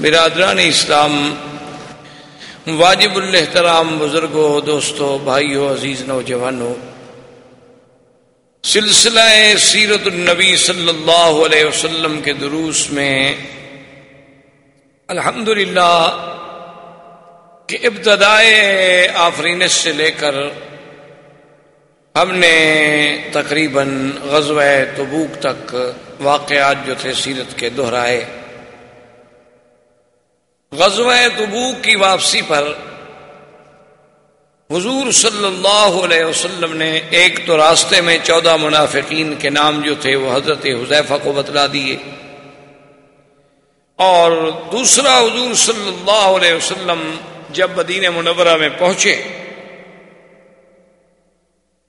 برادران اسلام، واجب الحترام بزرگوں دوستوں بھائیوں عزیز نوجوانوں سلسلہ سیرت النبی صلی اللہ علیہ وسلم کے دروس میں الحمد للہ کہ ابتدائے آفرینس سے لے کر ہم نے تقریباً غزوہ تبوک تک واقعات جو تھے سیرت کے دہرائے۔ غزوہ تبوک کی واپسی پر حضور صلی اللہ علیہ وسلم نے ایک تو راستے میں چودہ منافقین کے نام جو تھے وہ حضرت حذیفہ کو بتلا دیے اور دوسرا حضور صلی اللہ علیہ وسلم جب مدین منورہ میں پہنچے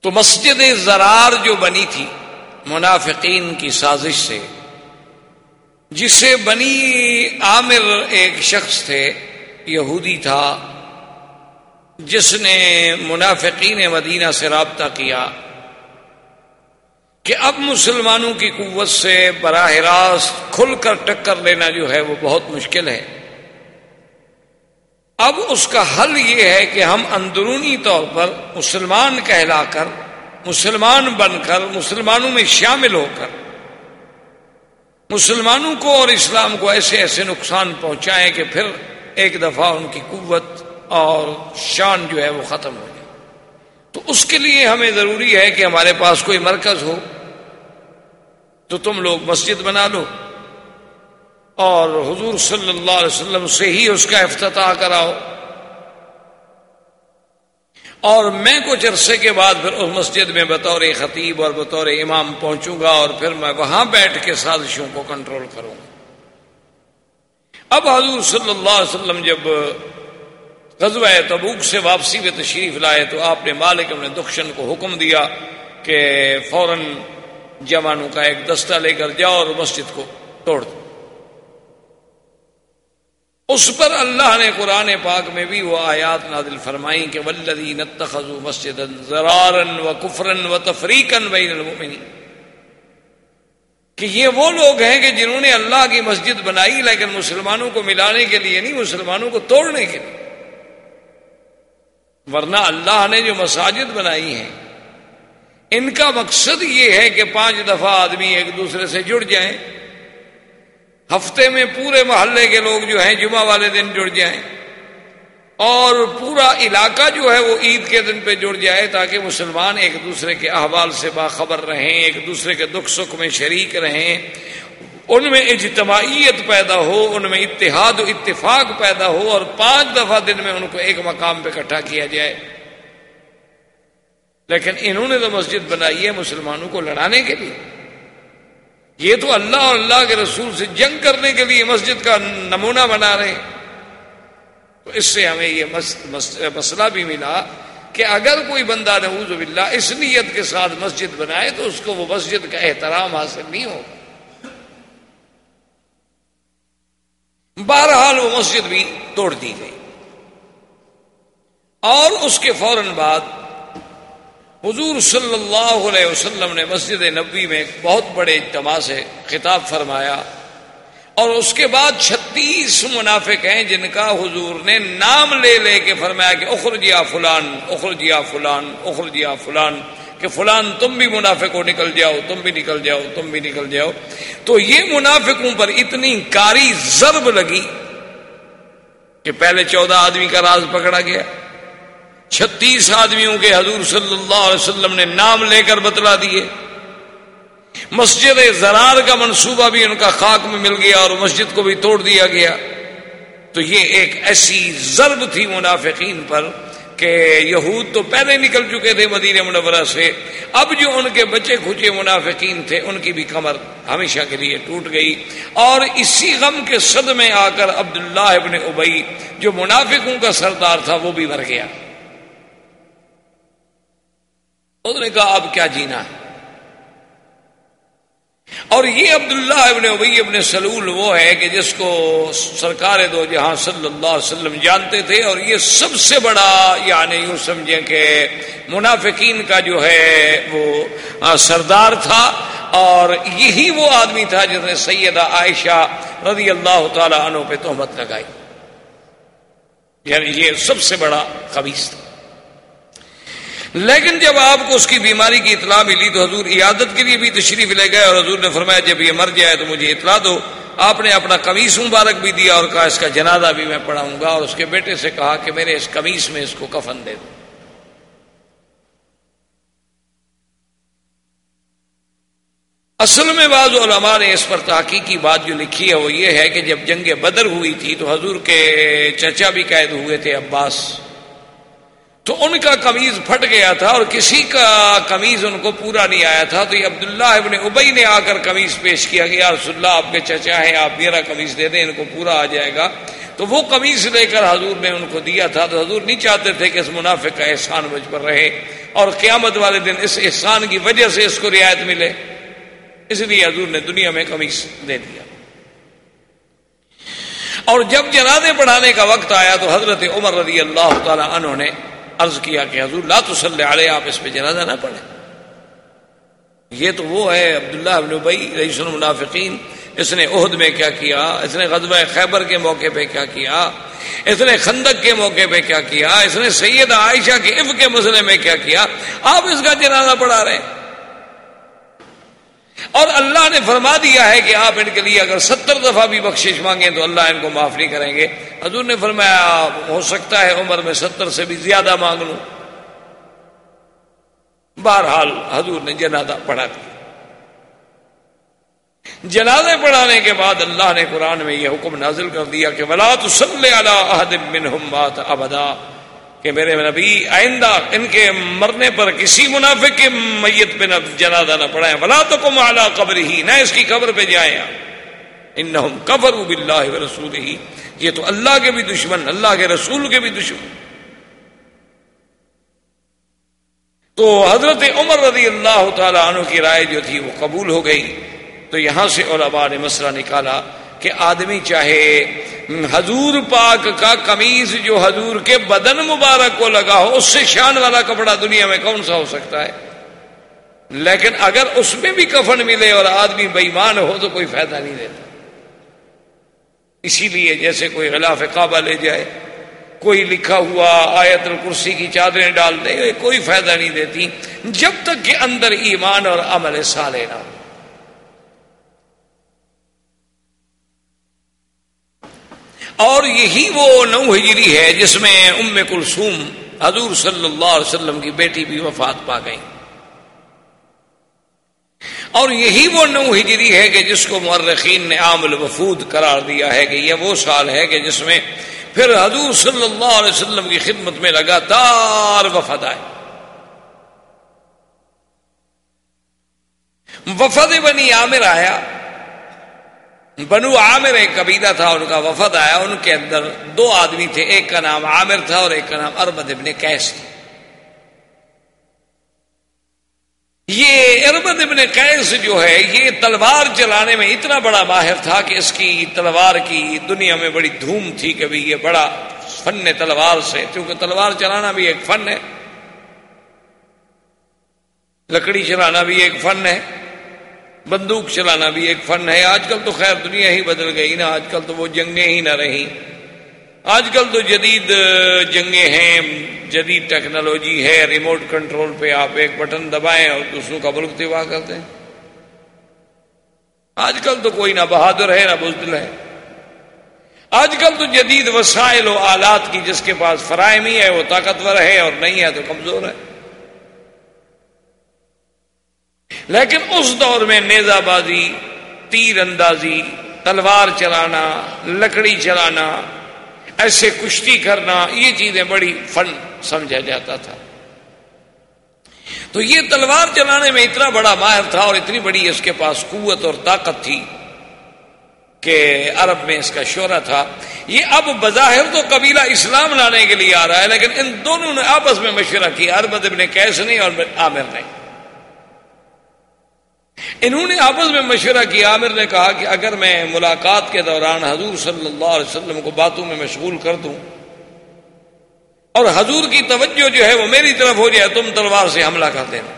تو مسجد زرار جو بنی تھی منافقین کی سازش سے جسے بنی عامر ایک شخص تھے، یہودی تھا، جس نے منافقین مدینہ سے رابطہ کیا کہ اب مسلمانوں کی قوت سے براہ راست کھل کر ٹکر لینا جو ہے وہ بہت مشکل ہے۔ اب اس کا حل یہ ہے کہ ہم اندرونی طور پر مسلمان کہلا کر، مسلمان بن کر، مسلمانوں میں شامل ہو کر مسلمانوں کو اور اسلام کو ایسے ایسے نقصان پہنچائیں کہ پھر ایک دفعہ ان کی قوت اور شان جو ہے وہ ختم ہو جائے۔ تو اس کے لیے ہمیں ضروری ہے کہ ہمارے پاس کوئی مرکز ہو۔ تو تم لوگ مسجد بنا لو۔ اور حضور صلی اللہ علیہ وسلم سے ہی اس کا افتتاح کراؤ۔ اور میں کچھ عرصے کے بعد پھر اس مسجد میں بطور خطیب اور بطور امام پہنچوں گا اور پھر میں وہاں بیٹھ کے سازشوں کو کنٹرول کروں گا۔ اب حضور صلی اللہ علیہ وسلم جب غزوہ تبوک سے واپسی میں تشریف لائے تو آپ نے مالک اپنے دخشن کو حکم دیا کہ فوراً جوانوں کا ایک دستہ لے کر جاؤ اور مسجد کو توڑ دو۔ اس پر اللہ نے قرآن پاک میں بھی وہ آیات نادل فرمائی کہ ولدی نتخذو مسجد زرارن و کفرن و تفریقن بین المؤمنین کہ یہ وہ لوگ ہیں کہ جنہوں نے اللہ کی مسجد بنائی لیکن مسلمانوں کو ملانے کے لیے نہیں، مسلمانوں کو توڑنے کے لیے۔ ورنہ اللہ نے جو مساجد بنائی ہیں، ان کا مقصد یہ ہے کہ پانچ دفعہ آدمی ایک دوسرے سے جڑ جائیں۔ ہفتے میں پورے محلے کے لوگ جو ہیں، جمعہ والے دن جڑ جائیں۔ اور پورا علاقہ جو ہے، وہ عید کے دن پہ جڑ جائے تاکہ مسلمان ایک دوسرے کے احوال سے باخبر رہیں، ایک دوسرے کے دکھ سکھ میں شریک رہیں۔ ان میں اجتماعیت پیدا ہو، ان میں اتحاد و اتفاق پیدا ہو اور پانچ دفعہ دن میں ان کو ایک مقام پہ اکٹھا کیا جائے۔ لیکن انہوں نے تو مسجد بنائی ہے مسلمانوں کو لڑانے کے لیے۔ یہ تو اللہ اور اللہ کے رسول سے جنگ کرنے کے لیے مسجد کا نمونہ بنا رہے تو اس سے ہمیں یہ مسئلہ بھی ملا کہ اگر کوئی بندہ نعوذ باللہ اس نیت کے ساتھ مسجد بنائے تو اس کو وہ مسجد کا احترام حاصل نہیں ہو۔ بہرحال وہ مسجد بھی توڑ دی گئی۔ اور اس کے فوراً بعد حضور صلی اللہ علیہ وسلم نے مسجد نبی میں ایک بہت بڑے اجتماع سے خطاب فرمایا اور اس کے بعد چھتیس منافق ہیں جن کا حضور نے نام لے لے کے فرمایا کہ اخرجیا فلان اخرجیا فلان اخرجیا فلان، کہ فلان تم بھی منافق ہو، نکل جاؤ، تم بھی نکل جاؤ، تم بھی نکل جاؤ۔ تو یہ منافقوں پر اتنی کاری ضرب لگی کہ پہلے چودہ آدمی کا راز پکڑا گیا۔ چھتیس آدمیوں کے حضور صلی اللہ علیہ وسلم نے نام لے کر بتلا دیے۔ مسجد زرار کا منصوبہ بھی ان کا خاک میں مل گیا اور مسجد کو بھی توڑ دیا گیا۔ تو یہ ایک ایسی ضرب تھی منافقین پر کہ یہود تو پہلے نکل چکے تھے مدینہ منورہ سے۔ اب جو ان کے بچے کھچے منافقین تھے، ان کی بھی کمر ہمیشہ کے لیے ٹوٹ گئی۔ اور اسی غم کے صد میں آ کر عبداللہ ابن ابئی جو منافقوں کا سردار تھا، وہ بھی مر گیا۔ انہوں نے کہا، اب کیا جینا ہے؟ اور یہ عبداللہ ابن ابی ابن سلول وہ ہے کہ جس کو سرکار دو جہاں صلی اللہ علیہ وسلم جانتے تھے، اور یہ سب سے بڑا یعنی یوں سمجھیں کہ منافقین کا جو ہے، وہ سردار تھا، اور یہی وہ آدمی تھا جس نے سیدہ عائشہ رضی اللہ تعالی عنہ پہ تہمت لگائی۔ یعنی یہ سب سے بڑا خبیص تھا۔ لیکن جب آپ کو اس کی بیماری کی اطلاع ملی تو حضور عیادت کے لیے بھی تشریف لے گئے اور حضور نے فرمایا جب یہ مر جائے تو مجھے اطلاع دو۔ آپ نے اپنا قمیص مبارک بھی دیا اور کہا اس کا جنازہ بھی میں پڑھاؤں گا اور اس کے بیٹے سے کہا کہ میرے اس قمیص میں اس کو کفن دے دو۔ اصل میں بعض علماء نے اس پر تحقیقی بات جو لکھی ہے وہ یہ ہے کہ جب جنگ بدر ہوئی تھی تو حضور کے چچا بھی قید ہوئے تھے عباس۔ تو ان کا قمیض پھٹ گیا تھا اور کسی کا قمیض ان کو پورا نہیں آیا تھا۔ تو یہ عبداللہ ابن ابئی نے آ کر قمیض پیش کیا گیا رسول اللہ، آپ کے چچا ہیں، آپ میرا قمیض دے دیں، ان کو پورا آ جائے گا۔ تو وہ قمیض لے کر حضور نے ان کو دیا تھا۔ تو حضور نہیں چاہتے تھے کہ اس منافق کا احسان مجھ پر رہے اور قیامت والے دن اس احسان کی وجہ سے اس کو رعایت ملے۔ اس لیے حضور نے دنیا میں قمیض دے دیا۔ اور جب جنازے پڑھانے کا وقت آیا تو حضرت عمر رضی اللہ تعالی عنہ نے عرض کیا کہ حضور، لا تسلی علیہ، آپ اس پہ جنازہ نہ پڑھیں۔ یہ تو وہ ہے عبداللہ ابن ابئی رئیس المنافقین۔ اس نے عہد میں کیا کیا؟ اس نے غزوہ خیبر کے موقع پہ کیا کیا؟ اس نے خندق کے موقع پہ کیا کیا؟ اس نے سید عائشہ کے عف کے مسئلے میں کیا کیا؟ آپ اس کا جنازہ پڑھا رہے ہیں۔ اور اللہ نے فرما دیا ہے کہ آپ ان کے لیے اگر ستر دفعہ بھی بخشش مانگیں تو اللہ ان کو معاف نہیں کریں گے۔ حضور نے فرمایا ہو سکتا ہے عمر میں ستر سے بھی زیادہ مانگ لوں۔ بہرحال حضور نے جنازہ پڑھا دیا۔ جنازے پڑھانے کے بعد اللہ نے قرآن میں یہ حکم نازل کر دیا کہ ولا تو سب منہم بات ابدا کہ میرے نبی آئندہ ان کے مرنے پر کسی منافق کے میت پہ نہ جنازہ نہ پڑھائیں۔ بلا تو کم اعلیٰ قبر ہی نہ اس کی قبر پہ جائیں ان قبر بلّہ رسول ہی یہ تو اللہ کے بھی دشمن، اللہ کے رسول کے بھی دشمن۔ تو حضرت عمر رضی اللہ تعالی عنہ کی رائے جو تھی وہ قبول ہو گئی۔ تو یہاں سے علماء نے مسئلہ نکالا۔ کہ آدمی چاہے حضور پاک کا قمیض جو حضور کے بدن مبارک کو لگا ہو، اس سے شان والا کپڑا دنیا میں کون سا ہو سکتا ہے؟ لیکن اگر اس میں بھی کفن ملے اور آدمی بےمان ہو تو کوئی فائدہ نہیں دیتا۔ اسی لیے جیسے کوئی غلاف کعبہ لے جائے، کوئی لکھا ہوا آیت الکرسی کی چادریں ڈال دے، کوئی فائدہ نہیں دیتی۔ جب تک کہ اندر ایمان اور عمل سالے نہ ہو۔ اور یہی وہ نو ہجری ہے جس میں ام کلثوم حضور صلی اللہ علیہ وسلم کی بیٹی بھی وفات پا گئی اور یہی وہ نو ہجری ہے کہ جس کو مرخین نے عام الوفود قرار دیا ہے کہ یہ وہ سال ہے کہ جس میں پھر حضور صلی اللہ علیہ وسلم کی خدمت میں لگاتار وفد آئے۔ وفد بنی عامر آیا۔ بنو عامر ایک قبیلہ تھا، ان کا وفد آیا، ان کے اندر دو آدمی تھے، ایک کا نام عامر تھا اور ایک کا نام اربد ابن کیس تھا۔ یہ اربد ابن کیس جو ہے، یہ تلوار چلانے میں اتنا بڑا ماہر تھا کہ اس کی تلوار کی دنیا میں بڑی دھوم تھی کہ یہ بڑا فن تلوار سے، کیونکہ تلوار چلانا بھی ایک فن ہے۔ لکڑی چلانا بھی ایک فن ہے۔ بندوق چلانا بھی ایک فن ہے۔ آج کل تو خیر دنیا ہی بدل گئی نا۔ آج کل تو وہ جنگیں ہی نہ رہی آج کل تو جدید جنگیں ہیں۔ جدید ٹیکنالوجی ہے۔ ریموٹ کنٹرول پہ آپ ایک بٹن دبائیں اور دوسروں کا ملک تباہ کرتے ہیں آج کل تو کوئی نہ بہادر ہے، نہ بزدل ہے۔ آج کل تو جدید وسائل و آلات کی جس کے پاس فراہمی ہے، وہ طاقتور ہے اور نہیں ہے تو کمزور ہے۔ لیکن اس دور میں نیزہ بازی تیر اندازی، تلوار چلانا، لکڑی چلانا، ایسے کشتی کرنا، یہ چیزیں بڑی فن سمجھا جاتا تھا۔ تو یہ تلوار چلانے میں اتنا بڑا ماہر تھا اور اتنی بڑی اس کے پاس قوت اور طاقت تھی کہ عرب میں اس کا شعرا تھا۔ یہ اب بظاہر تو قبیلہ اسلام لانے کے لیے آ رہا ہے، لیکن ان دونوں نے آپس میں مشورہ کیا اربد ابن کیس نہیں اور عامر نہیں۔ انہوں نے آپس میں مشورہ کیا، عامر نے کہا کہ اگر میں ملاقات کے دوران حضور صلی اللہ علیہ وسلم کو باتوں میں مشغول کر دوں اور حضور کی توجہ جو ہے وہ میری طرف ہو جائے، تم تلوار سے حملہ کر دینا۔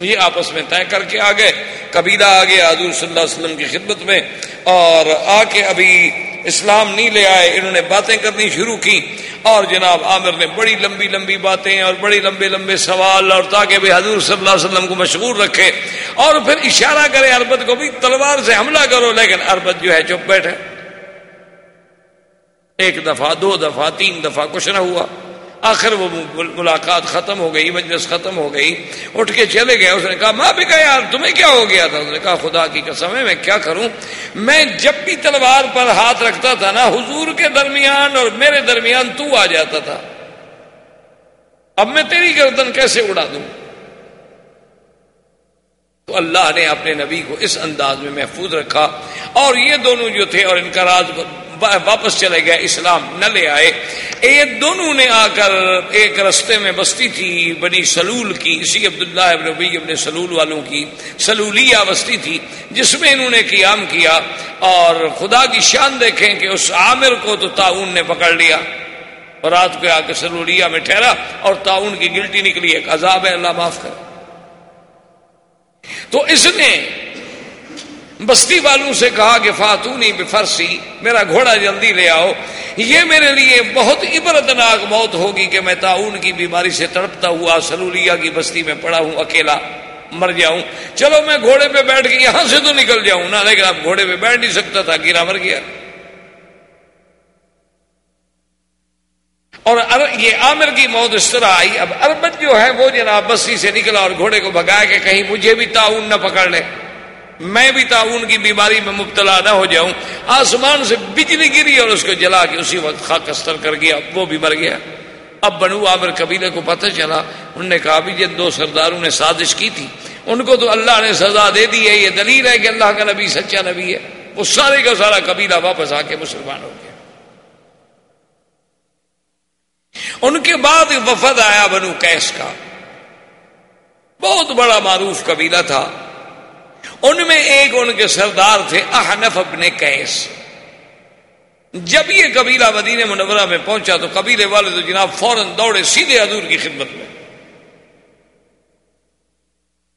یہ آپس میں طے کر کے آ گئے قبیلہ آ گیا حضور صلی اللہ علیہ وسلم کی خدمت میں، اور آ کے ابھی اسلام نہیں لے آئے، انہوں نے باتیں کرنی شروع کی، اور جناب عامر نے بڑی لمبی لمبی باتیں، اور بڑی لمبے لمبے سوال، اور تاکہ بھی حضور صلی اللہ علیہ وسلم کو مشغول رکھے، اور پھر اشارہ کرے اربت کو بھی، تلوار سے حملہ کرو، لیکن اربت جو ہے چپ بیٹھے۔ ایک دفعہ، دو دفعہ، تین دفعہ، کچھ نہ ہوا۔ آخر وہ ملاقات ختم ہو گئی، مجلس ختم ہو گئی، اٹھ کے چلے گئے، اس نے کہا، ماں بھی کہا، یار، تمہیں کیا ہو گیا تھا؟ اس نے کہا، خدا کی قسم ہے، میں کیا کروں؟ میں جب بھی تلوار پر ہاتھ رکھتا تھا نا، حضور کے درمیان اور میرے درمیان تو آ جاتا تھا۔ اب میں تیری گردن کیسے اڑا دوں؟ تو اللہ نے اپنے نبی کو اس انداز میں محفوظ رکھا اور یہ دونوں جو تھے اور ان کا راز واپس چلے گئے، اسلام نہ لے آئے۔ یہ دونوں نے آ کر ایک رستے میں بستی تھی، بنی سلول کی، اسی عبداللہ ابن ربی ابن سلول والوں کی سلولیہ بستی تھی، جس میں انہوں نے قیام کیا۔ اور خدا کی شان دیکھیں کہ اس عامر کو تو تعاون نے پکڑ لیا۔ اور رات کو آ کے سلولیہ میں ٹھہرا اور تعاون کی گلٹی نکلی، ایک عذاب ہے، اللہ معاف کر تو اس نے بستی والوں سے کہا کہ فاتونی بفرسی، میرا گھوڑا جلدی لے آؤ۔ یہ میرے لیے بہت عبرتناک موت ہوگی کہ میں تعاون کی بیماری سے تڑپتا ہوا، سلولیا کی بستی میں پڑا ہوں، اکیلا مر جاؤں۔ چلو میں گھوڑے پہ بیٹھ کے یہاں سے تو نکل جاؤں۔ نا لیکن اب گھوڑے پہ بیٹھ نہیں سکتا تھا، گرا مر گیا۔ اور یہ عامر کی موت اس طرح آئی۔ اب اربت جو ہے وہ جناب بستی سے نکلا اور گھوڑے کو بگایا کہ کہیں مجھے بھی تعاون نہ پکڑ لے۔ میں بھی تعاون کی بیماری میں مبتلا نہ ہو جاؤں۔ آسمان سے بجلی گری اور اس کو جلا کے اسی وقت خاک استر کر گیا۔ وہ بھی مر گیا۔ اب بنو عامر قبیلے کو پتہ چلا۔ انہوں نے کہا بھی جن دو سرداروں نے سازش کی تھی، ان کو تو اللہ نے سزا دے دی ہے۔ یہ دلیل ہے کہ اللہ کا نبی سچا نبی ہے۔ وہ سارے کا سارا قبیلہ واپس آ کے مسلمان ہو گیا۔ ان کے بعد وفد آیا بنو کیس کا۔ بہت بڑا معروف قبیلہ تھا۔ ان میں ایک ان کے سردار تھے، احنف ابن کیس جب یہ قبیلہ مدینہ منورہ میں پہنچا تو قبیلے والے تو جناب فوراً دوڑے سیدھے حضور کی خدمت میں۔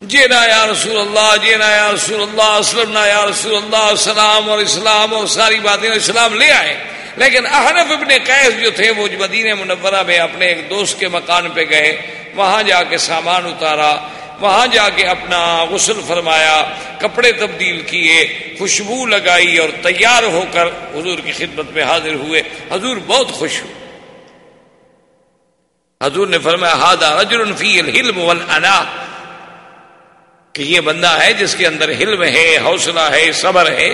جینا یا رسول اللہ جینا یا رسول اللہ، اسلم یا رسول اللہ السلام اور اسلام اور ساری باتیں اسلام لے آئے۔ لیکن احنف ابن قیس جو تھے، وہ مدینہ منورہ میں اپنے ایک دوست کے مکان پہ گئے۔ وہاں جا کے سامان اتارا۔ وہاں جا کے اپنا غسل فرمایا، کپڑے تبدیل کیے، خوشبو لگائی اور تیار ہو کر حضور کی خدمت میں حاضر ہوئے۔ حضور بہت خوش ہوئے۔ حضور نے فرمایا ہادا رجل فی الحلم والانا کہ یہ بندہ ہے جس کے اندر حلم ہے، حوصلہ ہے، صبر ہے۔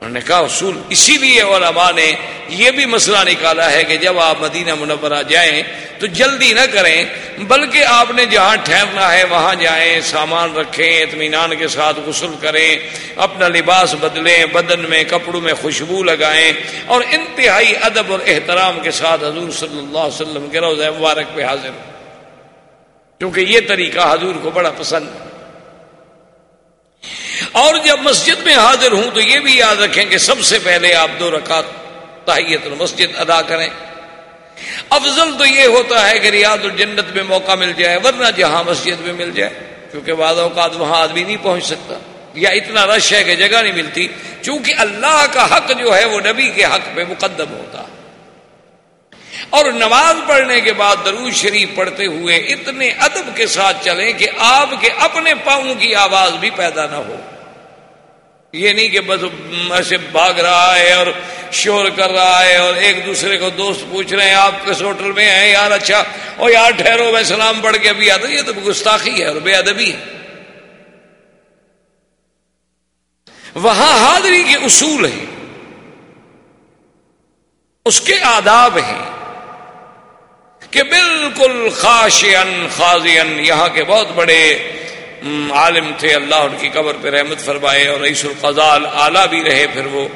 انہوں نے کہا، اصول اسی لیے علماء نے یہ بھی مسئلہ نکالا ہے کہ جب آپ مدینہ منورہ جائیں تو جلدی نہ کریں، بلکہ آپ نے جہاں ٹھہرنا ہے وہاں جائیں، سامان رکھیں، اطمینان کے ساتھ غسل کریں، اپنا لباس بدلیں، بدن میں، کپڑوں میں خوشبو لگائیں اور انتہائی ادب اور احترام کے ساتھ حضور صلی اللہ علیہ وسلم کے روز مبارک پہ حاضر ہوں۔ کیونکہ یہ طریقہ حضور کو بڑا پسند ہے۔ اور جب مسجد میں حاضر ہوں تو یہ بھی یاد رکھیں کہ سب سے پہلے آپ دو رکعت تحیت المسجد ادا کریں۔ افضل تو یہ ہوتا ہے کہ ریاض الجنت میں موقع مل جائے، ورنہ جہاں مسجد میں مل جائے، کیونکہ بعض اوقات وہاں آدمی نہیں پہنچ سکتا۔ یا اتنا رش ہے کہ جگہ نہیں ملتی، چونکہ اللہ کا حق جو ہے وہ نبی کے حق پہ مقدم ہوتا۔ اور نماز پڑھنے کے بعد دروز شریف پڑھتے ہوئے اتنے ادب کے ساتھ چلیں کہ آپ کے اپنے پاؤں کی آواز بھی پیدا نہ ہو۔ یہ نہیں کہ بس ایسے بھاگ رہا ہے اور شور کر رہا ہے اور ایک دوسرے کو دوست پوچھ رہے ہیں، آپ کس ہوٹل میں ہیں؟ یار اچھا۔ اور یار، ٹھہرو، میں سلام پڑھ کے ابھی آتا یہ تو گستاخی ہے اور بے ادبی ہے۔ وہاں حاضری کے اصول ہیں۔ اس کے آداب ہیں کہ بالکل خاشین خاضین یہاں کے بہت بڑے عالم تھے، اللہ ان کی قبر پہ رحمت فرمائے اور رئیس القضال اعلیٰ بھی رہے پھر وہ۔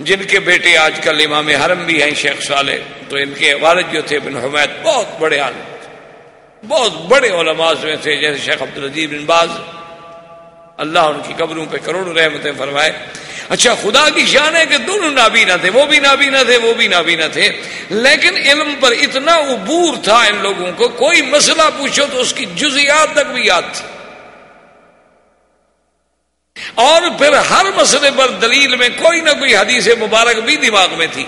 جن کے بیٹے آج کل امام حرم بھی ہیں شیخ صالح، تو ان کے والد جو تھے بن حمید، بہت بڑے عالم تھے۔ بہت بڑے علماء میں تھے، جیسے شیخ عبد العزیز بن باز۔ اللہ ان کی قبروں پہ کروڑوں رحمتیں فرمائے۔ اچھا خدا کی شان ہے کہ دونوں نابینا تھے، وہ بھی نابینا تھے، وہ بھی نابینا تھے۔ لیکن علم پر اتنا عبور تھا ان لوگوں کو، کوئی مسئلہ پوچھو تو اس کی جزیات تک بھی یاد تھی۔ اور پھر ہر مسئلے پر دلیل میں کوئی نہ کوئی حدیث مبارک بھی دماغ میں تھی۔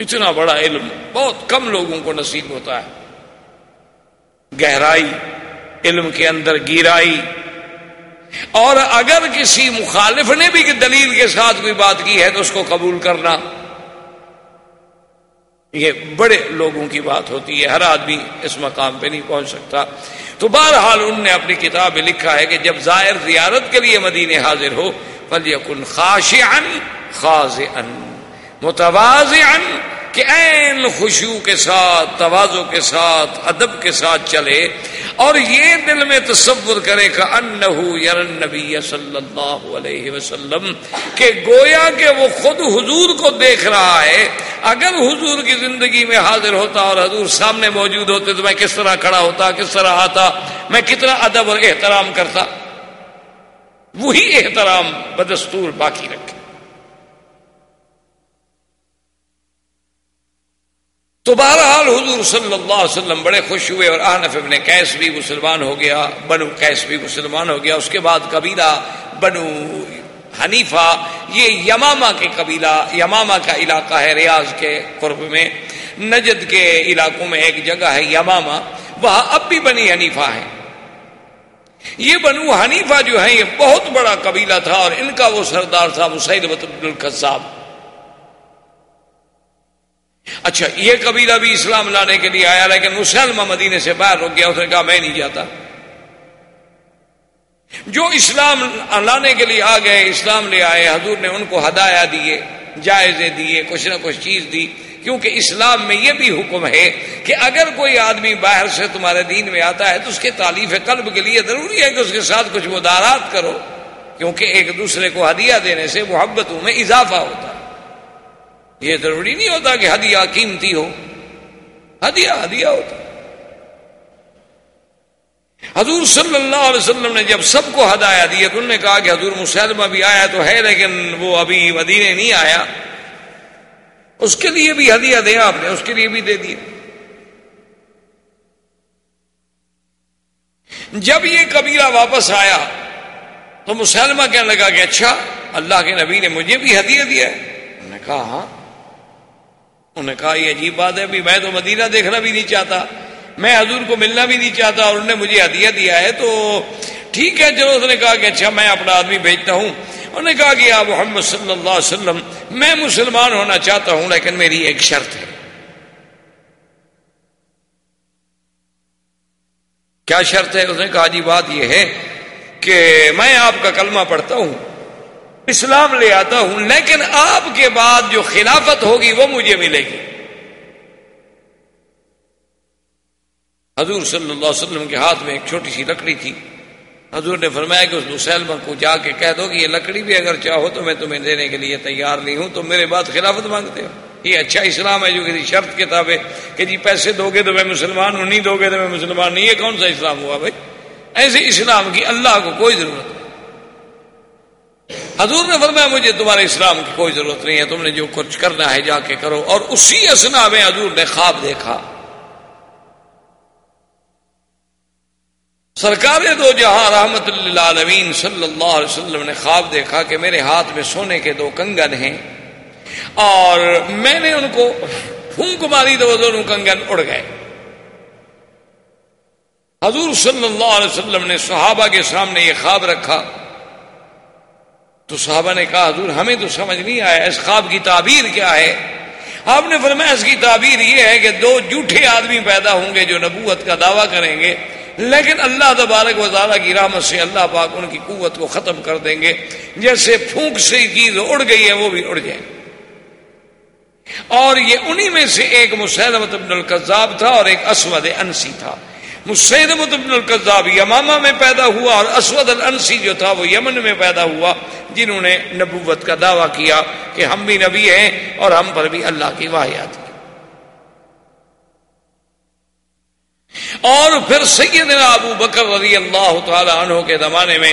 اتنا بڑا علم بہت کم لوگوں کو نصیب ہوتا ہے۔ گہرائی، علم کے اندر گیرائی۔ اور اگر کسی مخالف نے بھی دلیل کے ساتھ کوئی بات کی ہے تو اس کو قبول کرنا۔ یہ بڑے لوگوں کی بات ہوتی ہے۔ ہر آدمی اس مقام پہ نہیں پہنچ سکتا۔ تو بہرحال ان نے اپنی کتاب میں لکھا ہے کہ جب زائر زیارت کے لیے مدینے حاضر ہو، فلیکن خاشعا خاضعا ان کہ این خوشبو کے ساتھ توازو کے ساتھ، ادب کے ساتھ چلے اور یہ دل میں تصور کرے کہ انہو یرن نبی صلی اللہ علیہ وسلم کہ گویا کہ وہ خود حضور کو دیکھ رہا ہے۔ اگر حضور کی زندگی میں حاضر ہوتا اور حضور سامنے موجود ہوتے تو میں کس طرح کھڑا ہوتا، کس طرح آتا، میں کتنا ادب اور احترام کرتا؟ وہی احترام بدستور باقی رکھے۔ تو بہرحال حضور صلی اللہ علیہ وسلم بڑے خوش ہوئے اور آنف ابن کیس بھی مسلمان ہو گیا، بنو کیس بھی مسلمان ہو گیا۔ اس کے بعد قبیلہ بنو حنیفہ، یہ یماما کے قبیلہ یماما کا علاقہ ہے ریاض کے قرب میں۔ نجد کے علاقوں میں ایک جگہ ہے یماما وہاں اب بھی بنی حنیفہ ہے۔ یہ بنو حنیفہ جو ہے یہ بہت بڑا قبیلہ تھا اور ان کا وہ سردار تھا مسید القصاب اچھا یہ قبیلہ بھی اسلام لانے کے لیے آیا، لیکن مسلمہ مدینے سے باہر رک گیا، اس نے کہا میں نہیں جاتا۔ جو اسلام لانے کے لیے آ گئے، اسلام لے آئے، حضور نے ان کو ہدایا دیے، جائزے دیے، کچھ نہ کچھ چیز دی۔ کیونکہ اسلام میں یہ بھی حکم ہے کہ اگر کوئی آدمی باہر سے تمہارے دین میں آتا ہے تو اس کے تعلیف قلب کے لیے ضروری ہے کہ اس کے ساتھ کچھ مدارات کرو، کیونکہ ایک دوسرے کو ہدیہ دینے سے محبتوں میں اضافہ ہوتا ہے۔ یہ ضروری نہیں ہوتا کہ ہدیہ قیمتی ہو۔ ہدیہ ہدیہ ہوتا۔ حضور صلی اللہ علیہ وسلم نے جب سب کو ہدایا دیا تو انہوں نے کہا کہ حضور مسلمہ بھی آیا تو ہے، لیکن وہ ابھی مدینے نہیں آیا۔ اس کے لیے بھی ہدیہ دیا آپ نے، اس کے لیے بھی دے دیا۔ جب یہ قبیلہ واپس آیا تو مسلمہ کہنے لگا کہ اچھا اللہ کے نبی نے مجھے بھی ہدیہ دیا ہے۔ انہوں نے کہا ہاں۔ انہوں نے کہا، یہ عجیب بات ہے میں تو مدینہ دیکھنا بھی نہیں چاہتا، میں حضور کو ملنا بھی نہیں چاہتا اور انہوں نے مجھے ہدیہ دیا ہے، تو ٹھیک ہے۔ چلو، اس نے کہا کہ اچھا میں اپنا آدمی بھیجتا ہوں۔ انہوں نے کہا کہ آپ محمد صلی اللہ علیہ وسلم، میں مسلمان ہونا چاہتا ہوں، لیکن میری ایک شرط ہے۔ کیا شرط ہے؟ اس نے کہا جی بات یہ ہے کہ میں آپ کا کلمہ پڑھتا ہوں اسلام لے آتا ہوں، لیکن آپ کے بعد جو خلافت ہوگی وہ مجھے ملے گی۔ حضور صلی اللہ علیہ وسلم کے ہاتھ میں ایک چھوٹی سی لکڑی تھی۔ حضور نے فرمایا کہ اس مسلمہ کو جا کے کہہ دو کہ یہ لکڑی بھی اگر چاہو تو میں تمہیں دینے کے لیے تیار نہیں ہوں تم میرے بعد خلافت مانگتے ہو۔ یہ اچھا اسلام ہے جو کسی شرط کتاب ہے کہ جی پیسے دو گے تو میں مسلمان ہوں، نہیں دو گے تو میں مسلمان نہیں، یہ کون سا اسلام ہوا بھائی؟ ایسے اسلام کی اللہ کو کوئی ضرورت نہیں۔ حضور نے فرمایا، مجھے تمہارے اسلام کی کوئی ضرورت نہیں ہے، تم نے جو کچھ کرنا ہے جا کے کرو۔ اور اسی اسنا میں حضور نے خواب دیکھا۔ سرکار دو جہاں رحمت اللہ عالمین صلی اللہ علیہ وسلم نے خواب دیکھا کہ میرے ہاتھ میں سونے کے دو کنگن ہیں اور میں نے ان کو پھونک ماری تو وہ دونوں کنگن اڑ گئے۔ حضور صلی اللہ علیہ وسلم نے صحابہ کے سامنے یہ خواب رکھا۔ تو صحابہ نے کہا، حضور، ہمیں تو سمجھ نہیں آیا اس خواب کی تعبیر کیا ہے۔ آپ نے فرمایا اس کی تعبیر یہ ہے کہ دو جھوٹے آدمی پیدا ہوں گے جو نبوت کا دعویٰ کریں گے، لیکن اللہ تبارک و تعالیٰ کی رحمت سے اللہ پاک ان کی قوت کو ختم کر دیں گے۔ جیسے پھونک سے چیز اڑ گئی ہے، وہ بھی اڑ جائے۔ اور یہ انہی میں سے ایک مسلمت ابن القذاب تھا اور ایک اسود انسی تھا۔ مسیدمت ابن القذاب یمامہ میں پیدا ہوا اور اسود الانسی جو تھا وہ یمن میں پیدا ہوا، جنہوں نے نبوت کا دعویٰ کیا کہ ہم بھی نبی ہیں اور ہم پر بھی اللہ کی واحد۔ اور پھر سیدنا ابو بکر رضی اللہ تعالی عنہ کے زمانے میں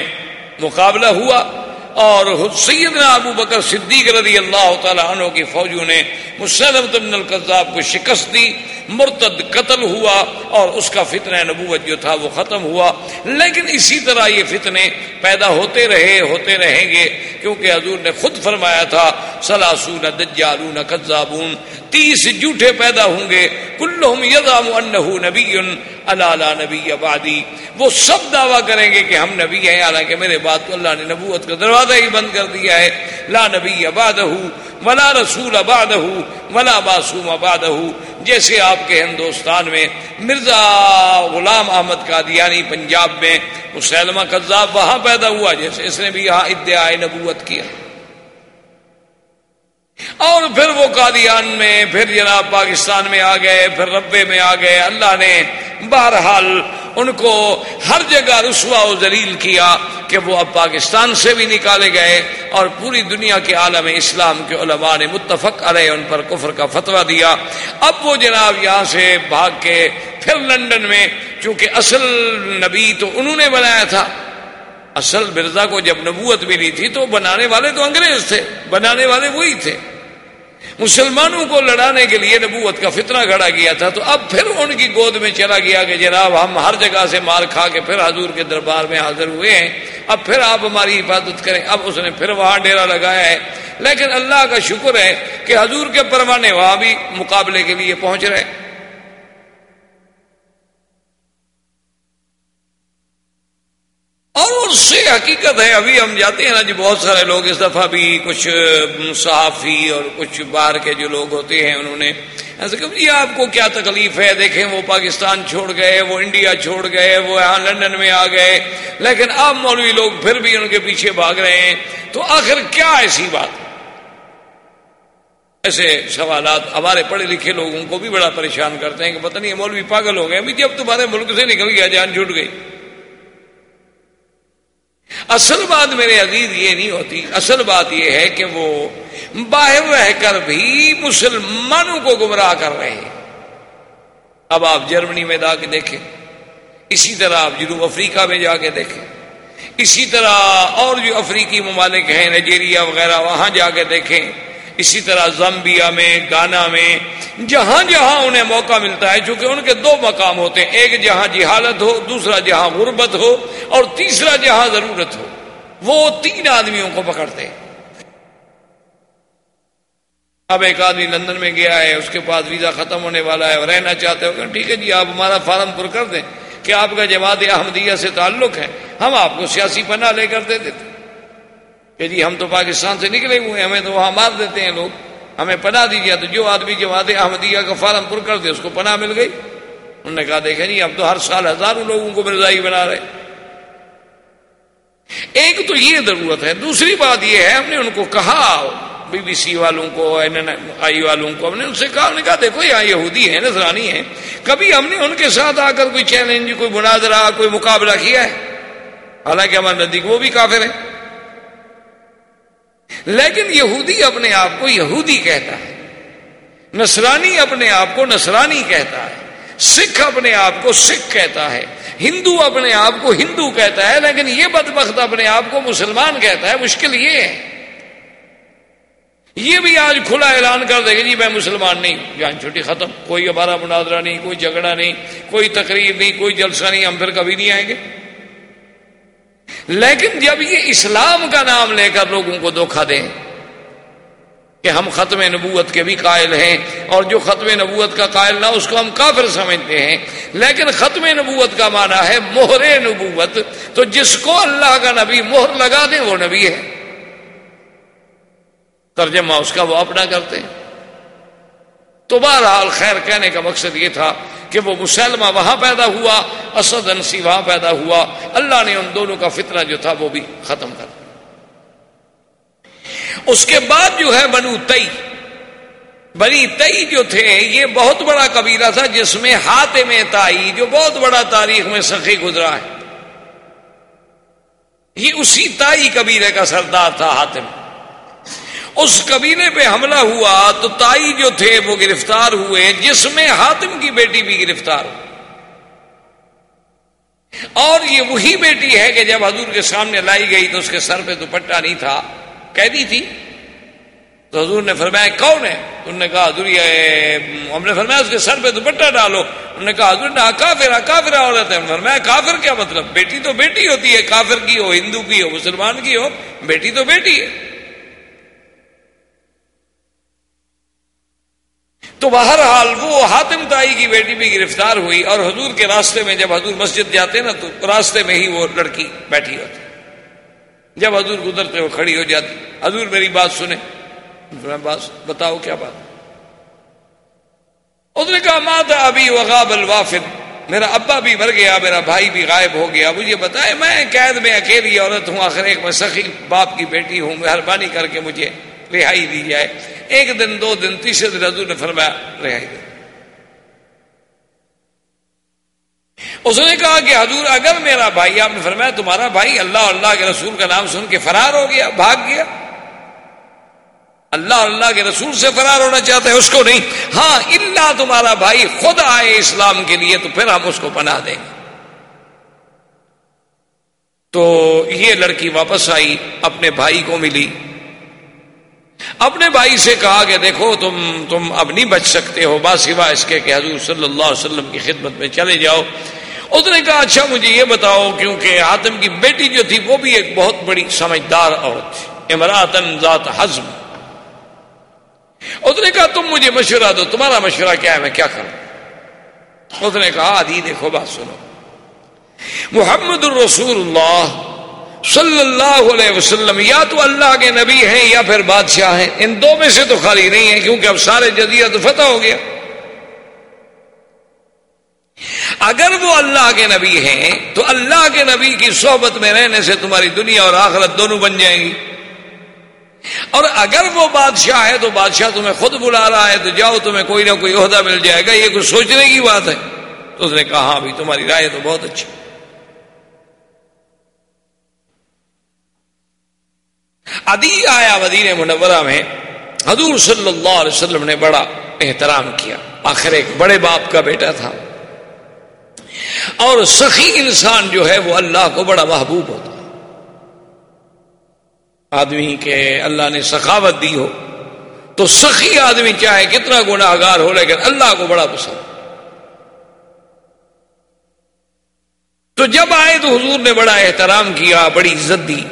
مقابلہ ہوا۔ اور سیدنا ابو بکر صدیق رضی اللہ تعالیٰ عنہ کی فوجوں نے مسلم ابن القذاب کو شکست دی، مرتد قتل ہوا اور اس کا فتنہ نبوت جو تھا وہ ختم ہوا۔ لیکن اسی طرح یہ فتنے پیدا ہوتے رہے، ہوتے رہیں گے۔ کیونکہ حضور نے خود فرمایا تھا، سلاسون دجالون قذابون تیس جھوٹے پیدا ہوں گے۔ کلہم یزام انہو نبی اللہ نبی آبادی وہ سب دعویٰ کریں گے کہ ہم نبی ہیں، حالانکہ میرے بات تو اللہ نے نبوت کا دروازہ ہی بند کر دیا ہے۔ لا نبی آباد ولا رسول آباد ولا معصوم آباد جیسے آپ کے ہندوستان میں مرزا غلام احمد قادیانی پنجاب میں مسلمہ قذاب وہاں پیدا ہوا، جیسے اس نے بھی یہاں ادعائے نبوت کیا۔ اور پھر وہ قادیان میں، پھر جناب پاکستان میں آ گئے، پھر ربے میں آ گئے۔ اللہ نے بہرحال ان کو ہر جگہ رسوا و ذلیل کیا کہ وہ اب پاکستان سے بھی نکالے گئے اور پوری دنیا کے عالم اسلام کے علماء نے متفق علیہ ان پر کفر کا فتویٰ دیا۔ اب وہ جناب یہاں سے بھاگ کے پھر لندن میں، چونکہ اصل نبی تو انہوں نے بنایا تھا۔ اصل مرزا کو جب نبوت ملی تھی تو بنانے والے تو انگریز تھے، بنانے والے وہی تھے۔ مسلمانوں کو لڑانے کے لیے نبوت کا فتنہ کھڑا کیا تھا، تو اب پھر ان کی گود میں چلا گیا کہ جناب ہم ہر جگہ سے مار کھا کے پھر حضور کے دربار میں حاضر ہوئے ہیں۔ اب پھر آپ ہماری حفاظت کریں۔ اب اس نے پھر وہاں ڈیرا لگایا ہے۔ لیکن اللہ کا شکر ہے کہ حضور کے پروانے وہاں بھی مقابلے کے لیے پہنچ رہے۔ ہیں اور اس سے حقیقت ہے، ابھی ہم جاتے ہیں نا جی بہت سارے لوگ اس دفعہ بھی کچھ صحافی اور کچھ باہر کے جو لوگ ہوتے ہیں، انہوں نے ایسے کہ جی آپ کو کیا تکلیف ہے؟ دیکھیں، وہ پاکستان چھوڑ گئے، وہ انڈیا چھوڑ گئے، وہ یہاں لندن میں آ گئے۔ لیکن اب مولوی لوگ پھر بھی ان کے پیچھے بھاگ رہے ہیں۔ تو آخر کیا ایسی بات؟ ایسے سوالات ہمارے پڑھے لکھے لوگوں کو بھی بڑا پریشان کرتے ہیں کہ پتہ نہیں، مولوی پاگل ہو گئے۔ ابھی جب تمہارے ملک سے نکل گیا، جان چھوٹ گئی۔ اصل بات میرے عزیز یہ نہیں ہوتی، اصل بات یہ ہے کہ وہ باہر رہ کر بھی مسلمانوں کو گمراہ کر رہے ہیں۔ اب آپ جرمنی میں جا کے دیکھیں، اسی طرح آپ جنوب افریقہ میں جا کے دیکھیں، اسی طرح اور جو افریقی ممالک ہیں نائجیریا وغیرہ، وہاں جا کے دیکھیں۔ اسی طرح زمبیا میں، گانا میں، جہاں جہاں انہیں موقع ملتا ہے، چونکہ ان کے دو مقام ہوتے ہیں، ایک جہاں جہالت ہو، دوسرا جہاں غربت ہو، اور تیسرا جہاں ضرورت ہو۔ وہ تین آدمیوں کو پکڑتے ہیں۔ اب ایک آدمی لندن میں گیا ہے، اس کے پاس ویزا ختم ہونے والا ہے، اور رہنا چاہتے ہو کہ ٹھیک ہے جی آپ ہمارا فارم پر کر دیں کہ آپ کا جماعت احمدیہ سے تعلق ہے، ہم آپ کو سیاسی پناہ لے کر دے دیتے کہ جی ہم تو پاکستان سے نکلے ہوئے ہیں، ہمیں تو وہاں مار دیتے ہیں لوگ۔ ہمیں پناہ دیجیے تو جو آدمی جماعت احمدیہ کا فارم پر کر دے، اس کو پناہ مل گئی۔ انہوں نے کہا، دیکھیں جی ہم تو ہر سال ہزاروں لوگوں کو مرزائی بنا رہے ایک تو یہ ضرورت ہے، دوسری بات یہ ہے، ہم نے ان کو کہا، بی بی سی والوں کو، این آئی والوں کو، ہم نے ان سے کہا نے کہا، دیکھو، یہاں یہودی ہیں نظرانی ہیں۔ کبھی ہم نے ان کے ساتھ آ کر کوئی چیلنج، کوئی مناظرہ، کوئی مقابلہ کیا ہے؟ حالانکہ ہمارے نزدیک وہ بھی کافر ہیں۔ لیکن یہودی اپنے آپ کو یہودی کہتا ہے، نصرانی اپنے آپ کو نصرانی کہتا ہے، سکھ اپنے آپ کو سکھ کہتا ہے، ہندو اپنے آپ کو ہندو کہتا ہے، لیکن یہ بدبخت اپنے آپ کو مسلمان کہتا ہے، مشکل یہ ہے۔ یہ بھی آج کھلا اعلان کر دے گا جی میں مسلمان نہیں، جان چھوٹی ختم، کوئی ہمارا مناظرہ نہیں، کوئی جھگڑا نہیں، کوئی تقریر نہیں، کوئی جلسہ نہیں، ہم پھر کبھی نہیں آئیں گے۔ لیکن جب یہ اسلام کا نام لے کر لوگوں کو دھوکھا دیں کہ ہم ختم نبوت کے بھی قائل ہیں اور جو ختم نبوت کا قائل نہ اس کو ہم کافر سمجھتے ہیں، لیکن ختم نبوت کا معنی ہے مہر نبوت، تو جس کو اللہ کا نبی مہر لگا دے وہ نبی ہے۔ ترجمہ اس کا وہ اپنا کرتے ہیں۔ تو بہرحال خیر کہنے کا مقصد یہ تھا کہ وہ مسلمہ وہاں پیدا ہوا، اسد انسی وہاں پیدا ہوا۔ اللہ نے ان دونوں کا فتنہ جو تھا وہ بھی ختم کر اس کے بعد جو ہے بنو تئی بنی تئی جو تھے، یہ بہت بڑا قبیلہ تھا جس میں ہاتھ میں تائی جو بہت بڑا تاریخ میں سخی گزرا ہے۔ یہ اسی تائی قبیلے کا سردار تھا ہاتم اس قبیلے پہ حملہ ہوا تو تائی جو تھے وہ گرفتار ہوئے، جس میں ہاتم کی بیٹی بھی گرفتار اور یہ وہی بیٹی ہے کہ جب حضور کے سامنے لائی گئی تو اس کے سر پہ دوپٹہ نہیں تھا، قیدی تھی۔ تو حضور نے فرمایا، کون ہے؟ انہوں نے کہا، حضور، یہ ہم نے فرمایا، اس کے سر پہ دوپٹہ ڈالو۔ انہوں نے کہا، حضور نے کافر کافر عورت ہے۔ فرمایا، کافر کیا مطلب؟ بیٹی تو بیٹی ہوتی ہے، کافر کی ہو، ہندو کی ہو، مسلمان کی ہو، بیٹی تو بیٹی ہے۔ تو بہرحال وہ حاتم تائی کی بیٹی بھی گرفتار ہوئی اور حضور کے راستے میں جب حضور مسجد جاتے نا تو راستے میں ہی وہ لڑکی بیٹھی ہوتی۔ جب حضور گزرتے وہ کھڑی ہو جاتی۔ حضور میری بات سنیں۔ بس بتاؤ کیا بات۔ اس نے کہا ماں تھا ابھی وغاب الوافد۔ میرا ابا بھی مر گیا، میرا بھائی بھی غائب ہو گیا۔ مجھے بتائے میں قید میں اکیلی عورت ہوں، آخر ایک میں سخی باپ کی بیٹی ہوں، مہربانی کر کے مجھے رہائی دی جائے۔ ایک دن، دو دن، تیسرے دن حضور نے فرمایا، رہائی دے اس نے کہا کہ حضور، اگر میرا بھائی، آپ نے فرمایا، تمہارا بھائی اللہ اللہ کے رسول کا نام سن کے فرار ہو گیا، بھاگ گیا۔ اللہ اللہ کے رسول سے فرار ہونا چاہتے ہیں اس کو نہیں۔ ہاں اللہ تمہارا بھائی خود آئے اسلام کے لیے، تو پھر ہم اس کو بنا دیں گے۔ تو یہ لڑکی واپس آئی، اپنے بھائی کو ملی۔ اپنے بھائی سے کہا کہ دیکھو تم تم اب نہیں بچ سکتے ہو، با سوا اس کے کہ حضور صلی اللہ علیہ وسلم کی خدمت میں چلے جاؤ۔ اس نے کہا اچھا مجھے یہ بتاؤ، کیونکہ آتم کی بیٹی جو تھی وہ بھی ایک بہت بڑی سمجھدار عورت تھی۔ امراطن ذات حزم۔ اس نے کہا، تم مجھے مشورہ دو، تمہارا مشورہ کیا ہے، میں کیا کروں؟ اس نے کہا، آدھی دیکھو، بات سنو۔ محمد الرسول اللہ۔ صلی اللہ علیہ وسلم، یا تو اللہ کے نبی ہیں یا پھر بادشاہ ہیں۔ ان دو میں سے تو خالی نہیں ہے کیونکہ اب سارے جدید تو فتح ہو گیا۔ اگر وہ اللہ کے نبی ہیں، تو اللہ کے نبی کی صحبت میں رہنے سے تمہاری دنیا اور آخرت دونوں بن جائیں گی۔ اور اگر وہ بادشاہ ہے، تو بادشاہ تمہیں خود بلا رہا ہے، تو جاؤ، تمہیں کوئی نہ کوئی عہدہ مل جائے گا۔ یہ کچھ سوچنے کی بات ہے۔ تو اس نے کہا ہاں بھی تمہاری رائے تو بہت اچھی۔ ادی آیا مدین منورہ میں حضور صلی اللہ علیہ وسلم نے بڑا احترام کیا۔ آخر ایک بڑے باپ کا بیٹا تھا۔ اور سخی انسان جو ہے وہ اللہ کو بڑا محبوب ہوتا آدمی کے اللہ نے سخاوت دی ہو تو سخی آدمی چاہے کتنا گناہ گار ہو لیکن اللہ کو بڑا پسند۔ تو جب آئے تو حضور نے بڑا احترام کیا، بڑی عزت دی۔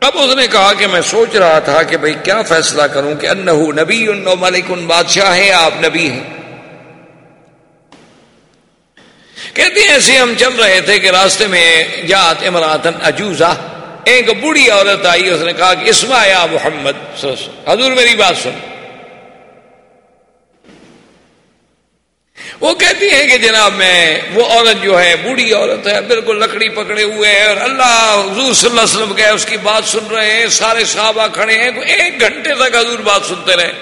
اب اس نے کہا کہ میں سوچ رہا تھا کہ بھئی کیا فیصلہ کروں کہ انہو نبی ان ملک ان بادشاہ ہیں، آپ نبی ہیں۔ کہتے ہیں، ایسے ہم چل رہے تھے کہ راستے میں جات امراتن اجوزہ ایک بوڑھی عورت آئی، اس نے کہا کہ اسما یا محمد حضور میری بات سن۔ وہ کہتی ہے کہ جناب میں وہ عورت جو ہے، بوڑھی عورت ہے، بالکل لکڑی پکڑے ہوئے ہیں اور اللہ، حضور صلی اللہ علیہ وسلم کہ اس کی بات سن رہے ہیں، سارے صحابہ کھڑے ہیں ایک گھنٹے تک حضور بات سنتے رہے۔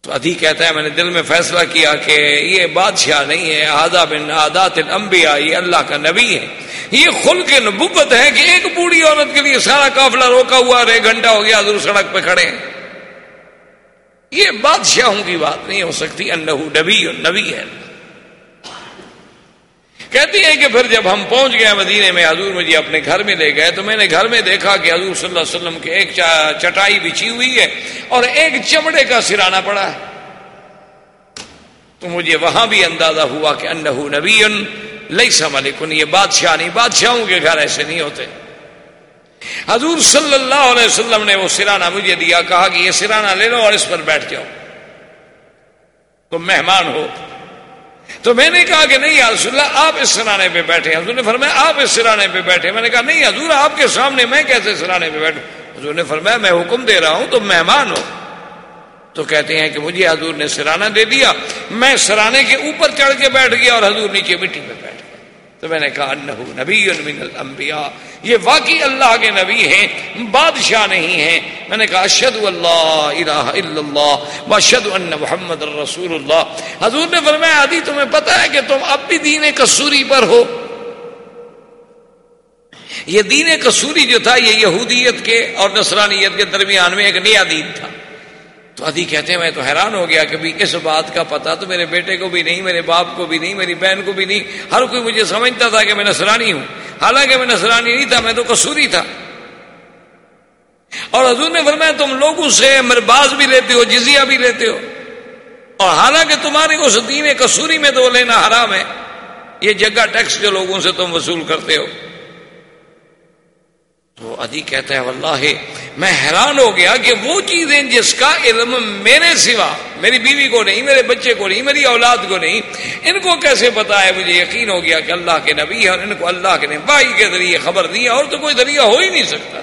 تو ادھی کہتا ہے، میں نے دل میں فیصلہ کیا کہ یہ بادشاہ نہیں ہے آدھا بن آدات الانبیاء، یہ اللہ کا نبی ہے۔ یہ خل کے نبوت ہے کہ ایک بوڑھی عورت کے لیے سارا قافلہ روکا ہوا اور ایک گھنٹہ ہو گیا حضور سڑک پہ کھڑے ہیں۔ یہ بادشاہوں کی بات نہیں ہو سکتی، انہو نبی نبی ہے۔ کہتی ہے کہ پھر جب ہم پہنچ گئے مدینے میں، حضور مجھے اپنے گھر میں لے گئے، تو میں نے گھر میں دیکھا کہ حضور صلی اللہ علیہ وسلم کے ایک چٹائی بچھی ہوئی ہے اور ایک چمڑے کا سرانا پڑا ہے۔ تو مجھے وہاں بھی اندازہ ہوا کہ انہو نبی لئی سملکن یہ بادشاہ نہیں، بادشاہوں کے گھر ایسے نہیں ہوتے۔ حضور صلی اللہ علیہ وسلم نے وہ سرانا مجھے دیا، کہا کہ یہ سرانا لے لو اور اس پر بیٹھ جاؤ۔ تم مہمان ہو۔ تو میں نے کہا کہ نہیں رسول اللہ، آپ اس سرانے پہ بیٹھے۔ حضور نے فرمایا، آپ اس سرانے پہ بیٹھے۔ میں نے کہا، نہیں حضور، آپ کے سامنے میں کیسے سرانے پہ بیٹھوں؟ حضور نے فرمایا، میں حکم دے رہا ہوں، تم مہمان ہو۔ تو کہتے ہیں کہ مجھے حضور نے سرانا دے دیا۔ میں سرانے کے اوپر چڑھ کے بیٹھ گیا اور حضور نیچے مٹی پہ بیٹھ گیا۔ تو میں نے کہا نبی من الانبیاء، یہ واقعی اللہ کے نبی ہیں، بادشاہ نہیں ہیں۔ میں نے کہا اشد اللہ الہ الا اللہ واشد ان محمد الرسول اللہ حضور نے فرمایا آدھی تمہیں پتا ہے کہ تم اب بھی دین کسوری پر ہو۔ یہ دین کسوری جو تھا، یہ یہودیت کے اور نصرانیت کے درمیان میں ایک نیا دین تھا۔ تو ادھی کہتے ہیں، میں تو حیران ہو گیا کہ بھی اس بات کا پتا تو میرے بیٹے کو بھی نہیں، میرے باپ کو بھی نہیں، میری بہن کو بھی نہیں۔ ہر کوئی مجھے سمجھتا تھا کہ میں نسرانی ہوں۔ حالانکہ میں نسرانی نہیں تھا، میں تو قصوری تھا۔ اور حضور نے فرمایا، تم لوگوں سے مرباز بھی لیتے ہو، جزیہ بھی لیتے ہو۔ اور حالانکہ تمہارے اس دین کسوری میں تو لینا حرام ہے، یہ جگہ ٹیکس جو لوگوں سے تم وصول کرتے ہو۔ تو ادی کہتا ہے، واللہ، میں حیران ہو گیا کہ وہ چیزیں جس کا علم میرے سوا، میری بیوی کو نہیں، میرے بچے کو نہیں، میری اولاد کو نہیں، ان کو کیسے پتا ہے؟ مجھے یقین ہو گیا کہ اللہ کے نبی ہے اور ان کو اللہ کے نبائی کے ذریعے خبر دی اور تو کوئی ذریعہ ہو ہی نہیں سکتا۔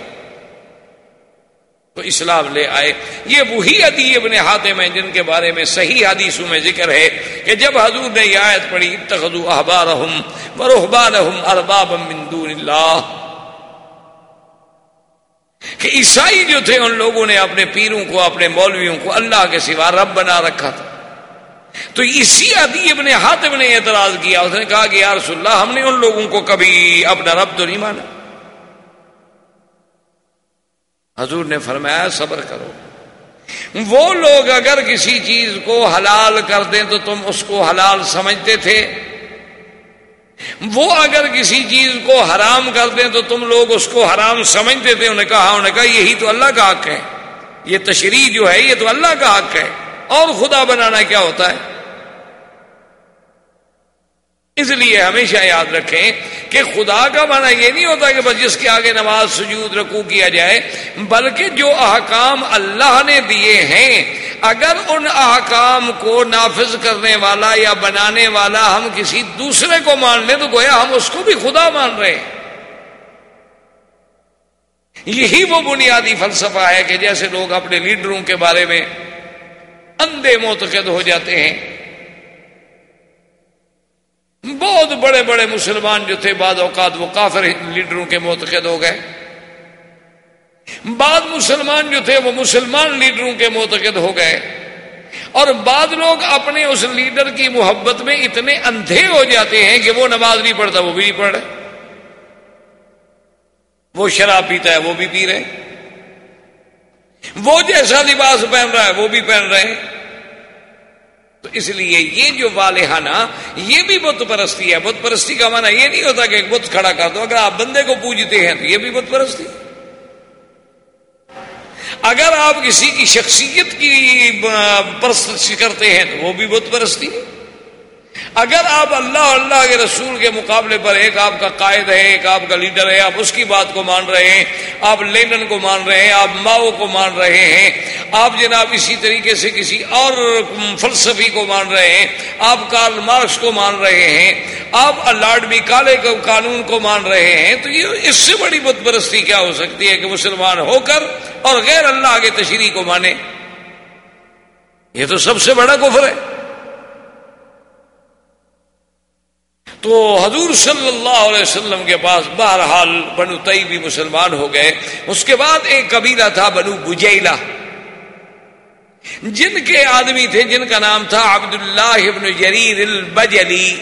تو اسلام لے آئے۔ یہ وہی ادی ابن ہاتھے میں جن کے بارے میں صحیح حدیثوں میں ذکر ہے کہ جب حضور نے یہ آیت پڑھی، اتخذوا احبارهم ورهبانهم اربابا من دون اللہ کہ عیسائی جو تھے ان لوگوں نے اپنے پیروں کو، اپنے مولویوں کو اللہ کے سوا رب بنا رکھا تھا۔ تو اسی ادی ابن حاتم نے اعتراض کیا۔ اس نے کہا کہ یا رسول اللہ، ہم نے ان لوگوں کو کبھی اپنا رب تو نہیں مانا۔ حضور نے فرمایا، صبر کرو۔ وہ لوگ اگر کسی چیز کو حلال کر دیں تو تم اس کو حلال سمجھتے تھے۔ وہ اگر کسی چیز کو حرام کر دیں تو تم لوگ اس کو حرام سمجھتے تھے نے کہا، انہوں نے کہا، یہی تو اللہ کا حق ہے۔ یہ تشریح جو ہے، یہ تو اللہ کا حق ہے۔ اور خدا بنانا کیا ہوتا ہے؟ اس لیے ہمیشہ یاد رکھیں کہ خدا کا معنی یہ نہیں ہوتا کہ بس جس کے آگے نماز سجود رکو کیا جائے، بلکہ جو احکام اللہ نے دیے ہیں، اگر ان احکام کو نافذ کرنے والا یا بنانے والا ہم کسی دوسرے کو مان لیں تو گویا ہم اس کو بھی خدا مان رہے ہیں۔ یہی وہ بنیادی فلسفہ ہے کہ جیسے لوگ اپنے لیڈروں کے بارے میں اندھے معتقد ہو جاتے ہیں۔ بہت بڑے بڑے مسلمان جو تھے، بعض اوقات وہ کافر لیڈروں کے معتقد ہو گئے۔ بعض مسلمان جو تھے، وہ مسلمان لیڈروں کے معتقد ہو گئے۔ اور بعض لوگ اپنے اس لیڈر کی محبت میں اتنے اندھے ہو جاتے ہیں کہ وہ نماز نہیں پڑھتا، وہ بھی نہیں پڑھ رہے۔ وہ شراب پیتا ہے، وہ بھی پی رہے۔ وہ جیسا لباس پہن رہا ہے، وہ بھی پہن رہے۔ ہیں تو اس لیے یہ جو والہانہ، یہ بھی بت پرستی ہے۔ بت پرستی کا معنی یہ نہیں ہوتا کہ ایک بت کھڑا کر دو۔ اگر آپ بندے کو پوجتے ہیں تو یہ بھی بت پرستی۔ اگر آپ کسی کی شخصیت کی پرست کرتے ہیں تو وہ بھی بت پرستی۔ ہے اگر آپ اللہ اللہ کے رسول کے مقابلے پر ایک آپ کا قائد ہے ایک آپ کا لیڈر ہے آپ اس کی بات کو مان رہے ہیں، آپ لینن کو مان رہے ہیں، آپ ماؤ کو مان رہے ہیں، آپ جناب اسی طریقے سے کسی اور فلسفی کو مان رہے ہیں، آپ کارل مارکس کو مان رہے ہیں، آپ لاڈمی کالے قانون کو مان رہے ہیں، تو یہ اس سے بڑی بت پرستی کیا ہو سکتی ہے کہ مسلمان ہو کر اور غیر اللہ کے تشریح کو مانے؟ یہ تو سب سے بڑا کفر ہے۔ تو حضور صلی اللہ علیہ وسلم کے پاس بہرحال بنو تئی بھی مسلمان ہو گئے۔ اس کے بعد ایک قبیلہ تھا بنو بجیلا جن کے آدمی تھے، جن کا نام تھا عبداللہ جریر البجلی۔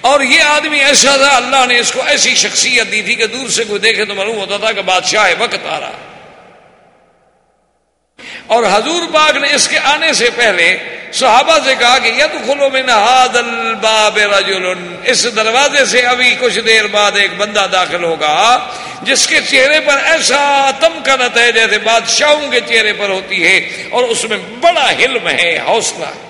اور یہ آدمی ایسا تھا، اللہ نے اس کو ایسی شخصیت دی تھی کہ دور سے کوئی دیکھے تو معلوم ہوتا تھا کہ بادشاہ وقت آ رہا۔ اور حضور پاک نے اس کے آنے سے پہلے صحابہ سے کہا کہ ید خلو میں نہاد الباب رجل، اس دروازے سے ابھی کچھ دیر بعد ایک بندہ داخل ہوگا جس کے چہرے پر ایسا تمکنت ہے جیسے بادشاہوں کے چہرے پر ہوتی ہے اور اس میں بڑا حلم ہے، حوصلہ۔ ہے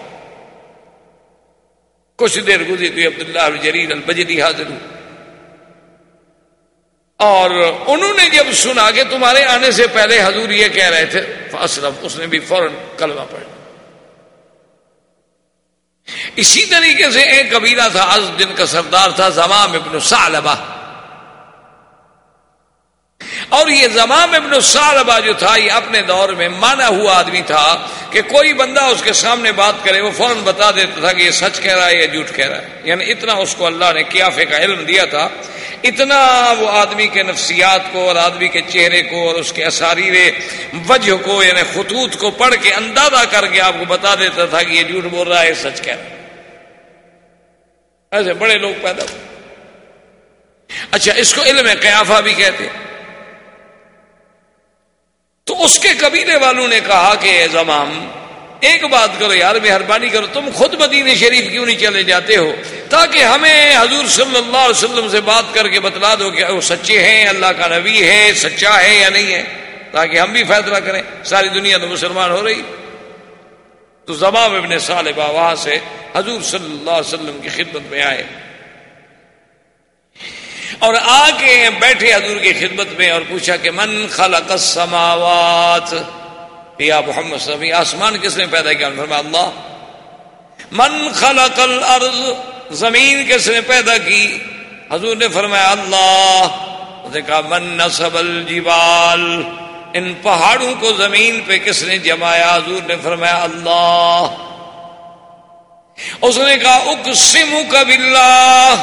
کچھ دیر گزری تو عبداللہ جریر البجلی حاضر ہوں اور انہوں نے جب سنا کہ تمہارے آنے سے پہلے حضور یہ کہہ رہے تھے فاسلم اس نے بھی فوراً کلمہ پڑھ اسی طریقے سے ایک قبیلہ تھا از دن کا سردار تھا، زمام ابن سالبہ اور یہ زمام ابن سالبہ جو تھا، یہ اپنے دور میں مانا ہوا آدمی تھا کہ کوئی بندہ اس کے سامنے بات کرے، وہ فوراً بتا دیتا تھا کہ یہ سچ کہہ رہا ہے یا جھوٹ کہہ رہا ہے۔ یعنی اتنا اس کو اللہ نے کیافے کا علم دیا تھا۔ اتنا وہ آدمی کے نفسیات کو اور آدمی کے چہرے کو اور اس کے اثاری وجہ کو یعنی خطوط کو پڑھ کے اندازہ کر کے آپ کو بتا دیتا تھا کہ یہ جھوٹ بول رہا ہے سچ کہہ رہا ہے۔ ایسے بڑے لوگ پیدا ہوئے۔ اچھا اس کو علم قیافہ بھی کہتے تو اس کے قبیلے والوں نے کہا کہ زمام، ایک بات کرو یار، مہربانی کرو، تم خود مدینہ شریف کیوں نہیں چلے جاتے ہو؟ تاکہ ہمیں حضور صلی اللہ علیہ وسلم سے بات کر کے بتلا دو کہ وہ سچے ہیں، اللہ کا نبی ہے، سچا ہے یا نہیں ہے؟ تاکہ ہم بھی فیصلہ کریں، ساری دنیا تو مسلمان ہو رہی۔ تو زباب ابن صالبہ وہاں سے حضور صلی اللہ علیہ وسلم کی خدمت میں آئے۔ اور آ کے بیٹھے حضور کی خدمت میں اور پوچھا کہ من خلق السماوات؟ یا محمد صلی آسمان کس نے پیدا کیا؟ فرما اللہ۔ من خلق الارض، زمین کس نے پیدا کی؟ حضور نے فرمایا، اللہ۔ کہا، من نصب الجبال۔ ان پہاڑوں کو زمین پہ کس نے جمایا؟ حضور نے فرمایا، اللہ۔ اس نے کہا اقسم کا باللہ۔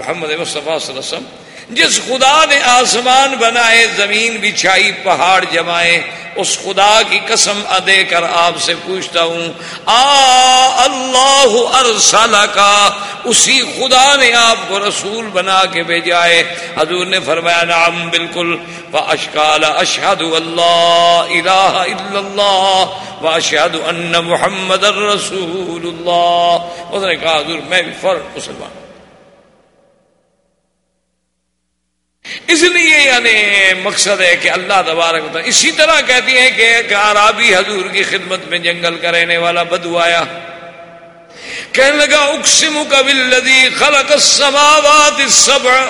محمد مصطفیٰ صلی اللہ علیہ وسلم، جس خدا نے آسمان بنائے، زمین بچھائی، پہاڑ جمائے، اس خدا کی قسم ادے کر آپ سے پوچھتا ہوں، آ اللہ ارسال کا اسی خدا نے آپ کو رسول بنا کے بھیجا ہے۔ حضور نے فرمایا نام بالکل۔ اشکال اشہد اللہ الہ الا اللہ و اشہد ان محمد الرسول اللہ۔ اس نے کہا، حضور، میں بھی فرق مسلمان اس لیے یعنی مقصد ہے کہ اللہ تبارک ہوتا اسی طرح کہتی ہیں کہ ایک عرابی حضور کی خدمت میں جنگل کا رہنے والا بدو آیا کہنے لگا اکسم کا بلدی خلق السماوات السبع،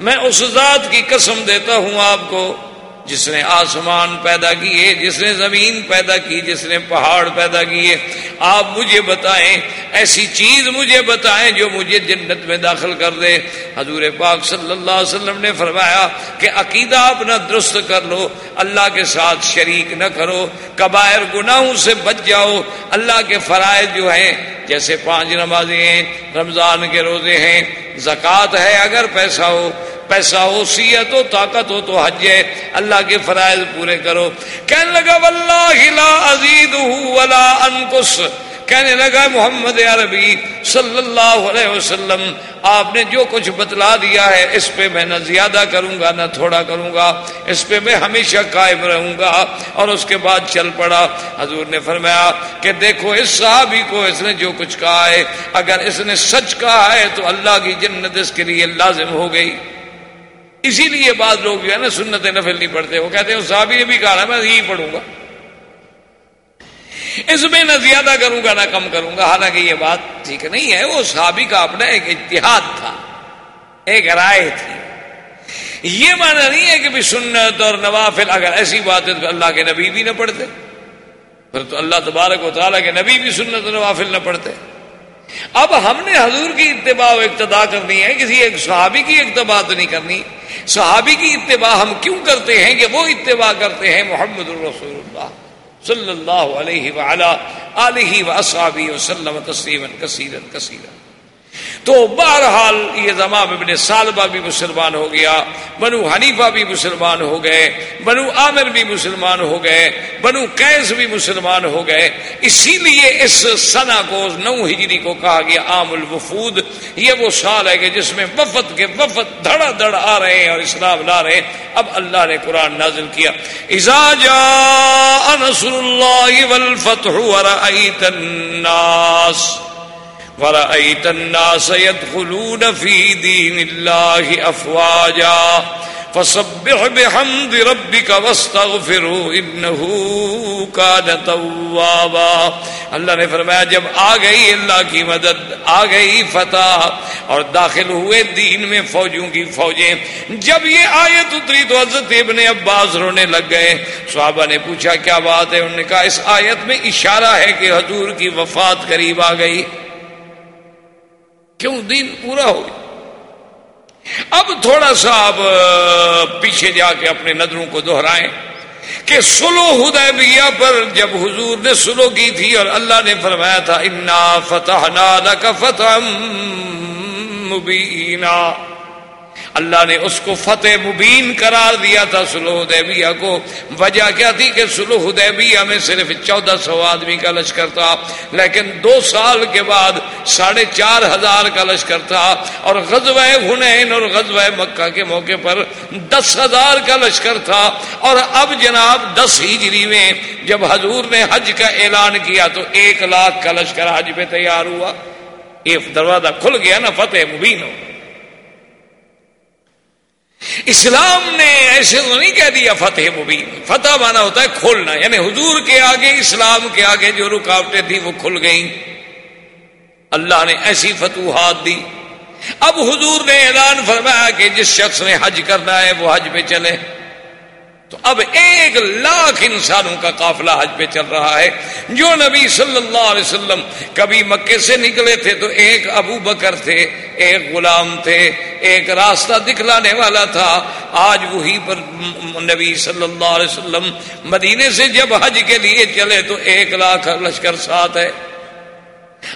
میں اس ذات کی قسم دیتا ہوں آپ کو جس نے آسمان پیدا کیے، جس نے زمین پیدا کی، جس نے پہاڑ پیدا کیے۔ آپ مجھے بتائیں، ایسی چیز مجھے بتائیں جو مجھے جنت میں داخل کر دے۔ حضور پاک صلی اللہ علیہ وسلم نے فرمایا کہ عقیدہ اپنا درست کر لو، اللہ کے ساتھ شریک نہ کرو، کبائر گناہوں سے بچ جاؤ۔ اللہ کے فرائض جو ہیں، جیسے پانچ نمازیں ہیں، رمضان کے روزے ہیں، زکوٰۃ ہے اگر پیسہ ہو پیسہ ہو سیت ہو، طاقت ہو تو حج ہے۔ اللہ کے فرائض پورے کرو۔ کہنے لگا، واللہ لا ازید ولا انقص۔ کہنے لگا، محمد عربی صلی اللہ علیہ وسلم، آپ نے جو کچھ بتلا دیا ہے، اس پہ میں نہ زیادہ کروں گا، نہ تھوڑا کروں گا۔ اس پہ میں ہمیشہ قائم رہوں گا۔ اور اس کے بعد چل پڑا۔ حضور نے فرمایا کہ دیکھو، اس صحابی کو اس نے جو کچھ کہا ہے، اگر اس نے سچ کہا ہے تو اللہ کی جنت اس کے لیے لازم ہو گئی۔ اسی لیے بعض لوگ جو ہے نا سنت نفل نہیں پڑھتے، وہ کہتے ہیں صحابی نے بھی کہا میں یہی پڑھوں گا۔ اس میں نہ زیادہ کروں گا، نہ کم کروں گا۔ حالانکہ یہ بات ٹھیک نہیں ہے، وہ صحابی کا اپنا ایک اتحاد تھا، ایک رائے تھی۔ یہ مانا نہیں ہے کہ بھی سنت اور نوافل، اگر ایسی بات ہے تو اللہ کے نبی بھی نہ پڑھتے۔ پھر تو اللہ تبارک و تعالیٰ کے نبی بھی سنت و نوافل نہ پڑھتے۔ اب ہم نے حضور کی اتباع و اقتدا کرنی ہے، کسی ایک صحابی کی اقتباع تو نہیں کرنی۔ صحابی کی اتباع ہم کیوں کرتے ہیں کہ وہ اتباع کرتے ہیں محمد الرسول اللہ صلی اللہ علیہ وعلا علیہ و اصحابی وسلم تسلیما کثیرا کثیرا۔ تو بہرحال یہ زمام ابن سالبہ بھی مسلمان ہو گیا، بنو حنیفہ بھی مسلمان ہو گئے، بنو عامر بھی مسلمان ہو گئے، بنو قیس بھی مسلمان ہو گئے۔ اسی لیے اس سنا کو نو ہجری کو کہا گیا عام الوفود۔ یہ وہ سال ہے کہ جس میں وفد کے وفد دھڑا دھڑ آ رہے ہیں اور اسلام لا رہے ہیں۔ اب اللہ نے قرآن نازل کیا۔ نصر اللہ والفتح ورأیت الناس۔ ورأيت الناس يدخلون في دين الله أفواجا فصبح بحمد ربك واستغفره إنه كان توابا اللہ نے فرمایا، جب آ گئی اللہ کی مدد، آ گئی فتح اور داخل ہوئے دین میں فوجوں کی فوجیں۔ جب یہ آیت اتری تو حضرت ابن عباس رونے لگ گئے۔ صحابہ نے پوچھا، کیا بات ہے؟ انہوں نے کہا، اس آیت میں اشارہ ہے کہ حضور کی وفات قریب آ گئی۔ کیوں دین پورا ہو گیا؟ اب تھوڑا سا آپ پیچھے جا کے اپنے نظروں کو دوہرائیں کہ سلو حدیبیہ پر جب حضور نے سلو کی تھی اور اللہ نے فرمایا تھا، انا فتح نالا کا فتح مبینہ اللہ نے اس کو فتح مبین قرار دیا تھا سلو حدیبیہ کو۔ وجہ کیا تھی کہ سلو حدیبیہ میں صرف چودہ سو آدمی کا لشکر تھا، لیکن دو سال کے بعد ساڑھے چار ہزار کا لشکر تھا اور غزوہ ہنین اور غزوہ مکہ کے موقع پر دس ہزار کا لشکر تھا۔ اور اب جناب دس ہجری میں جب حضور نے حج کا اعلان کیا تو ایک لاکھ کا لشکر حج پہ تیار ہوا۔ یہ دروازہ کھل گیا نا، فتح مبین ہو اسلام نے ایسے تو نہیں کہہ دیا فتح مبین۔ فتح مانا ہوتا ہے کھولنا یعنی حضور کے آگے، اسلام کے آگے جو رکاوٹیں تھیں وہ کھل گئیں۔ اللہ نے ایسی فتوحات دی۔ اب حضور نے اعلان فرمایا کہ جس شخص نے حج کرنا ہے وہ حج پہ چلے۔ تو اب ایک لاکھ انسانوں کا قافلہ حج پہ چل رہا ہے۔ جو نبی صلی اللہ علیہ وسلم کبھی مکے سے نکلے تھے تو ایک ابو بکر تھے، ایک غلام تھے، ایک راستہ دکھلانے والا تھا۔ آج وہی پر نبی صلی اللہ علیہ وسلم مدینے سے جب حج کے لیے چلے تو ایک لاکھ لشکر ساتھ ہے۔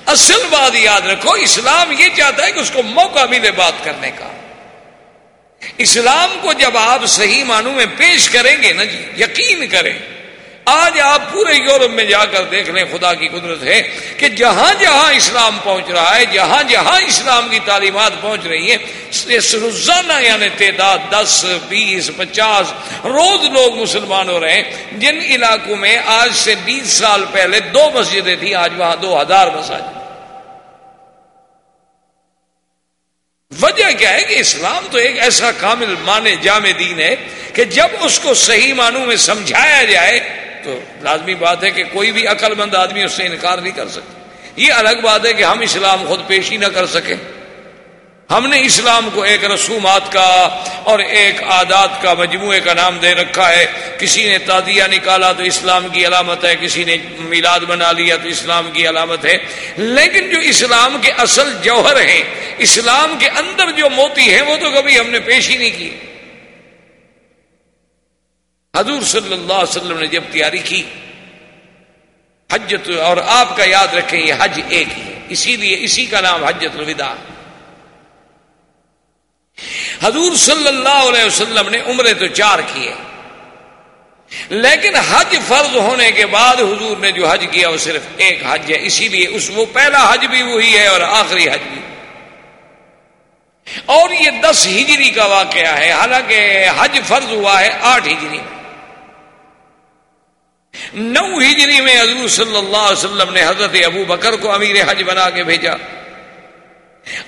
اصل بات یاد رکھو، اسلام یہ چاہتا ہے کہ اس کو موقع ملے بات کرنے کا۔ اسلام کو جب آپ صحیح معنوں میں پیش کریں گے نا جی یقین کریں۔ آج آپ پورے یورپ میں جا کر دیکھ لیں، خدا کی قدرت ہے کہ جہاں جہاں اسلام پہنچ رہا ہے، جہاں جہاں اسلام کی تعلیمات پہنچ رہی ہیں روزانہ یعنی تعداد دس، بیس، پچاس، روز لوگ مسلمان ہو رہے ہیں۔ جن علاقوں میں آج سے بیس سال پہلے دو مسجدیں تھیں، آج وہاں دو ہزار مساجد۔ وجہ کیا ہے کہ اسلام تو ایک ایسا کامل مانے جامع دین ہے کہ جب اس کو صحیح معنوں میں سمجھایا جائے تو لازمی بات ہے کہ کوئی بھی عقل مند آدمی اس سے انکار نہیں کر سکتا۔ یہ الگ بات ہے کہ ہم اسلام خود پیش ہی نہ کر سکیں۔ ہم نے اسلام کو ایک رسومات کا اور ایک عادات کا مجموعے کا نام دے رکھا ہے۔ کسی نے تادیہ نکالا تو اسلام کی علامت ہے، کسی نے میلاد بنا لیا تو اسلام کی علامت ہے۔ لیکن جو اسلام کے اصل جوہر ہیں، اسلام کے اندر جو موتی ہیں، وہ تو کبھی ہم نے پیش ہی نہیں کی۔ حضور صلی اللہ علیہ وسلم نے جب تیاری کی، حجت اور آپ کا یاد رکھیں، یہ حج ایک ہی ہے۔ اسی لیے اسی کا نام حجت الوداع۔ حضور صلی اللہ علیہ وسلم نے عمرے تو چار کیے۔ لیکن حج فرض ہونے کے بعد حضور نے جو حج کیا وہ صرف ایک حج ہے، اسی لیے اس وہ پہلا حج بھی وہی ہے اور آخری حج بھی۔ اور یہ دس ہجری کا واقعہ ہے، حالانکہ حج فرض ہوا ہے آٹھ ہجری۔ میں نو ہجری میں حضور صلی اللہ علیہ وسلم نے حضرت ابو بکر کو امیر حج بنا کے بھیجا۔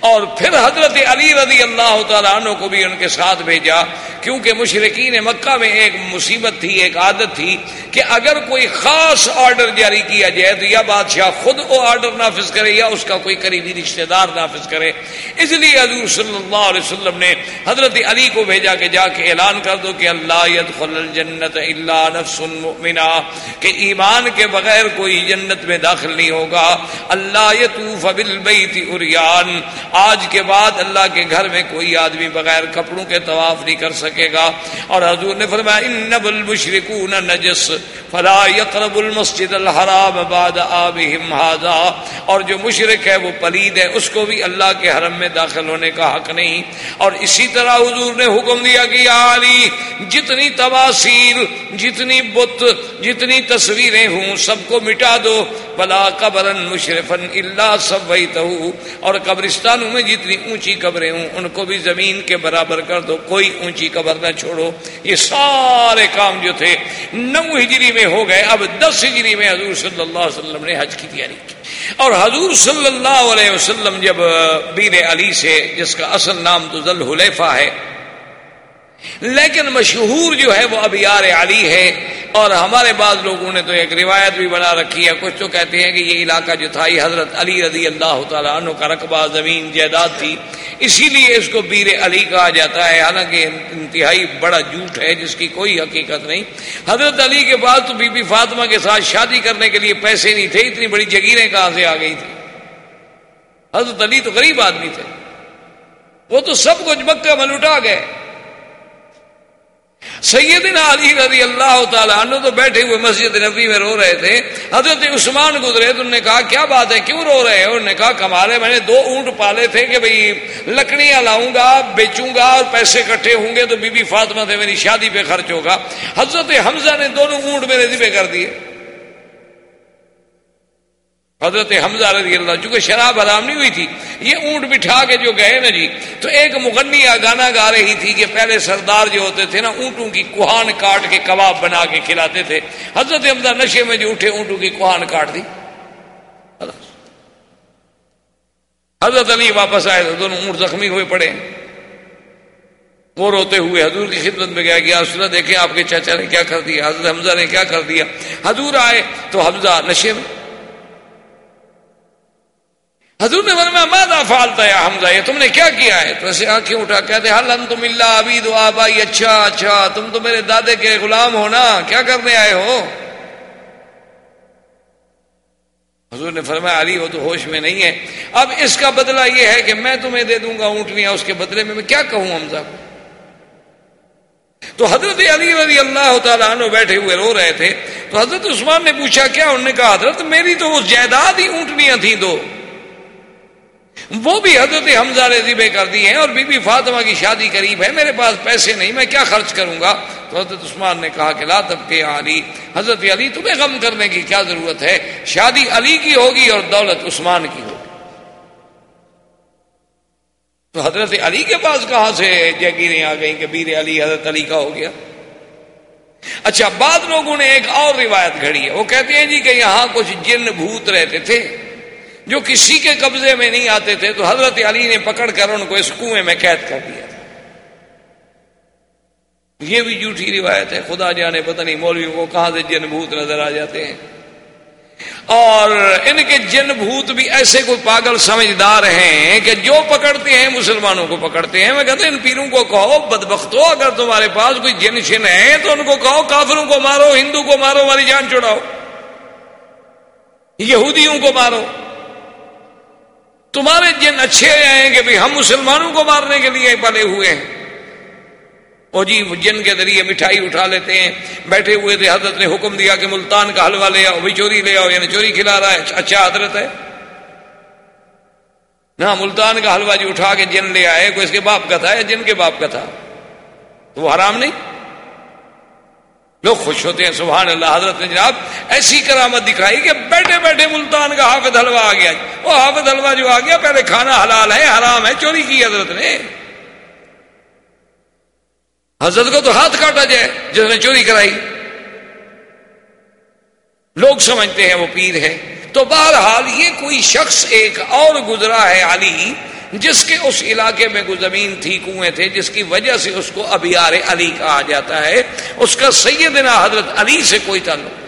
اور پھر حضرت علی رضی اللہ تعالیٰ عنہ کو بھی ان کے ساتھ بھیجا، کیونکہ مشرقین مکہ میں ایک مصیبت تھی، ایک عادت تھی کہ اگر کوئی خاص آرڈر جاری کیا جائے تو یا بادشاہ خود وہ آرڈر نافذ کرے یا اس کا کوئی قریبی رشتہ دار نافذ کرے۔ اس لیے حضور صلی اللہ علیہ وسلم نے حضرت علی کو بھیجا کہ جا کے اعلان کر دو کہ اللہ يدخل الجنت الا نفس مؤمنہ، کہ ایمان کے بغیر کوئی جنت میں داخل نہیں ہوگا۔ اللہ یطوف بالبیت اریان آج کے بعد اللہ کے گھر میں کوئی آدمی بغیر کپڑوں کے طواف نہیں کر سکے گا۔ اور حضور نے فرمایا انب المشرکون نجس، فلا يقرب المسجد الحرام بعد آبهم هذا۔ اور جو مشرک ہے وہ پلید ہے، اس کو بھی اللہ کے حرم میں داخل ہونے کا حق نہیں۔ اور اسی طرح حضور نے حکم دیا کہ، یا علی، جتنی تباصیر جتنی بت، جتنی تصویریں ہوں، سب کو مٹا دو۔ بلا قبر مشرفن اللہ سب اور قبر قبرستانوں میں جتنی اونچی قبریں ہوں، ان کو بھی زمین کے برابر کر دو، کوئی اونچی قبر نہ چھوڑو۔ یہ سارے کام جو تھے، نو ہجری میں ہو گئے، اب دس ہجری میں حضور صلی اللہ علیہ وسلم نے حج کی تیاری کی۔ اور حضور صلی اللہ علیہ وسلم جب بیر علی سے، جس کا اصل نام تو ذل حلیفہ ہے لیکن مشہور جو ہے وہ ابیار علی ہے اور ہمارے بعض لوگوں نے تو ایک روایت بھی بنا رکھی ہے، کچھ تو کہتے ہیں کہ یہ علاقہ جو تھا، یہ حضرت علی رضی اللہ تعالیٰ عنہ کا رقبہ، زمین، جائیداد تھی۔ اسی لیے اس کو بیر علی کہا جاتا ہے۔ حالانکہ انتہائی بڑا جھوٹ ہے، جس کی کوئی حقیقت نہیں۔ حضرت علی کے بعد تو بی بی فاطمہ کے ساتھ شادی کرنے کے لیے پیسے نہیں تھے، اتنی بڑی جگیریں کہاں سے آ گئی تھی حضرت علی تو غریب آدمی تھے۔ وہ تو سب کچھ مکہ میں لٹا گئے۔ سیدنا علی رضی اللہ تعالیٰ عنہ تو بیٹھے ہوئے مسجد نبی میں رو رہے تھے۔ حضرت عثمان گزرے تو انہوں نے کہا، کیا بات ہے؟ کیوں رو رہے ہیں انہوں نے کہا کمارے میں نے دو اونٹ پالے تھے کہ بھئی لکڑیاں لاؤں گا، بیچوں گا اور پیسے کٹھے ہوں گے تو بی بی فاطمہ سے میری شادی پہ خرچ ہوگا۔ حضرت حمزہ نے دونوں اونٹ میرے ذبے کر دیے۔ حضرت حمزہ رضی اللہ چونکہ شراب حرام نہیں ہوئی تھی، یہ اونٹ بٹھا کے جو گئے نا جی تو ایک مغنیہ گانا گا رہی تھی کہ پہلے سردار جو ہوتے تھے نا، اونٹوں کی کوہان کاٹ کے کباب بنا کے کھلاتے تھے۔ حضرت حمزہ نشے میں جو اٹھے، اونٹوں کی کوہان کاٹ دی۔ حضرت علی واپس آئے تو دونوں اونٹ زخمی ہوئے پڑے۔ وہ روتے ہوئے حضور کی خدمت میں گیا کہ سنا دیکھیں آپ کے چاچا نے کیا کر دیا، حضرت حمزہ نے کیا کر دیا۔ حضور آئے تو حمزہ نشے میں حضور نے فرمایا مادا فالتا ہے حمزہ؟ یہ تم نے کیا کیا ہے؟ تو ایسے آنکھیں اٹھا کہتے حل انتم اللہ ابھی دو آبائی؟ اچھا اچھا تم تو میرے دادے کے غلام ہو نا، کیا کرنے آئے ہو؟ حضور نے فرمایا، علی، وہ تو ہوش میں نہیں ہے۔ اب اس کا بدلہ یہ ہے کہ میں تمہیں دے دوں گا اونٹنیاں، اس کے بدلے میں میں کیا کہوں حمزہ؟ کو تو حضرت علی رضی اللہ تعالیٰ عنہ بیٹھے ہوئے رو رہے تھے۔ تو حضرت عثمان نے پوچھا، کیا انہوں نے کہا، حضرت میری تو وہ جائیداد ہی اونٹنیاں تھیں دو۔ وہ بھی حضرت حمزہ نے کر دی ہیں اور بی بی فاطمہ کی شادی قریب ہے، میرے پاس پیسے نہیں، میں کیا خرچ کروں گا؟ تو حضرت عثمان نے کہا کہ لا تب کے علی، حضرت علی تمہیں غم کرنے کی کیا ضرورت ہے؟ شادی علی کی ہوگی اور دولت عثمان کی ہوگی۔ تو حضرت علی کے پاس کہاں سے جگیریں آ گئیں کہ بیر علی حضرت علی کا ہو گیا؟ اچھا بعد لوگوں نے ایک اور روایت گھڑی ہے، وہ کہتے ہیں جی کہ یہاں کچھ جن بھوت رہتے تھے۔ جو کسی کے قبضے میں نہیں آتے تھے تو حضرت علی نے پکڑ کر ان کو اس کنویں میں قید کر دیا تھا۔ یہ بھی جھوٹھی روایت ہے۔ خدا جانے پتہ نہیں مولویوں کو کہاں سے جن بھوت نظر آ جاتے ہیں۔ اور ان کے جن بھوت بھی ایسے کوئی پاگل سمجھدار ہیں کہ جو پکڑتے ہیں مسلمانوں کو پکڑتے ہیں۔ میں کہتے ہیں ان پیروں کو کہو، بدبختو، اگر تمہارے پاس کوئی جن شن ہے تو ان کو کہو، کافروں کو مارو، ہندو کو مارو، ہماری جان چھڑاؤ یہودیوں کو مارو۔ تمہارے جن اچھے ہیں کہ ہم مسلمانوں کو مارنے کے لیے پلے ہوئے ہیں۔ اور جی جن کے ذریعے مٹھائی اٹھا لیتے ہیں، بیٹھے ہوئے تھے، حضرت نے حکم دیا کہ ملتان کا حلوہ لے آؤ، بھی چوری لے آؤ یعنی چوری کھلا رہا ہے اچھا حضرت ہے۔ نہ، ملتان کا حلوہ جی اٹھا کے جن لے آئے، کوئی اس کے باپ کا تھا یا جن کے باپ کا تھا؟ تو وہ حرام نہیں؟ لوگ خوش ہوتے ہیں، سبحان اللہ، حضرت نے جناب ایسی کرامت دکھائی کہ بیٹھے بیٹھے ملتان کا حافظ حلوہ آ گیا۔ وہ حافظ حلوہ جو آ گیا، پہلے کھانا حلال ہے، حرام ہے، چوری کی حضرت نے۔ حضرت کو تو ہاتھ کاٹا جائے، جس نے چوری کرائی۔ لوگ سمجھتے ہیں وہ پیر ہے تو بہرحال یہ کوئی شخص ایک اور گزرا ہے علی۔ جس کے اس علاقے میں کوئی زمین تھی، کنویں تھے، جس کی وجہ سے اس کو ابیار علی کہا جاتا ہے، اس کا سیدنا حضرت علی سے کوئی تعلق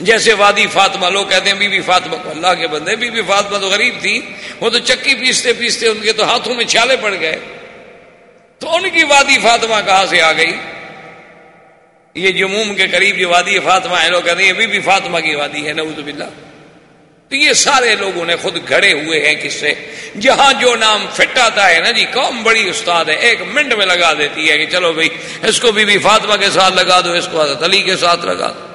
جیسے وادی فاطمہ، لوگ کہتے ہیں بی بی فاطمہ کو اللہ کے بندے بی بی فاطمہ تو غریب تھی، وہ تو چکی پیستے پیستے ان کے تو ہاتھوں میں چھالے پڑ گئے۔ تو ان کی وادی فاطمہ کہاں سے آ گئی؟ یہ جموم کے قریب جو وادی فاطمہ ہے، لوگ کہتے ہیں یہ بی بی فاطمہ کی وادی ہے، نعوذ باللہ۔ تو یہ سارے لوگوں نے خود گھڑے ہوئے ہیں کس سے؟ جہاں جو نام فٹ آتا ہے نا جی قوم بڑی استاد ہے، ایک منٹ میں لگا دیتی ہے کہ چلو بھائی، اس کو بی بی فاطمہ کے ساتھ لگا دو، اس کو حضرت علی کے ساتھ لگا دو۔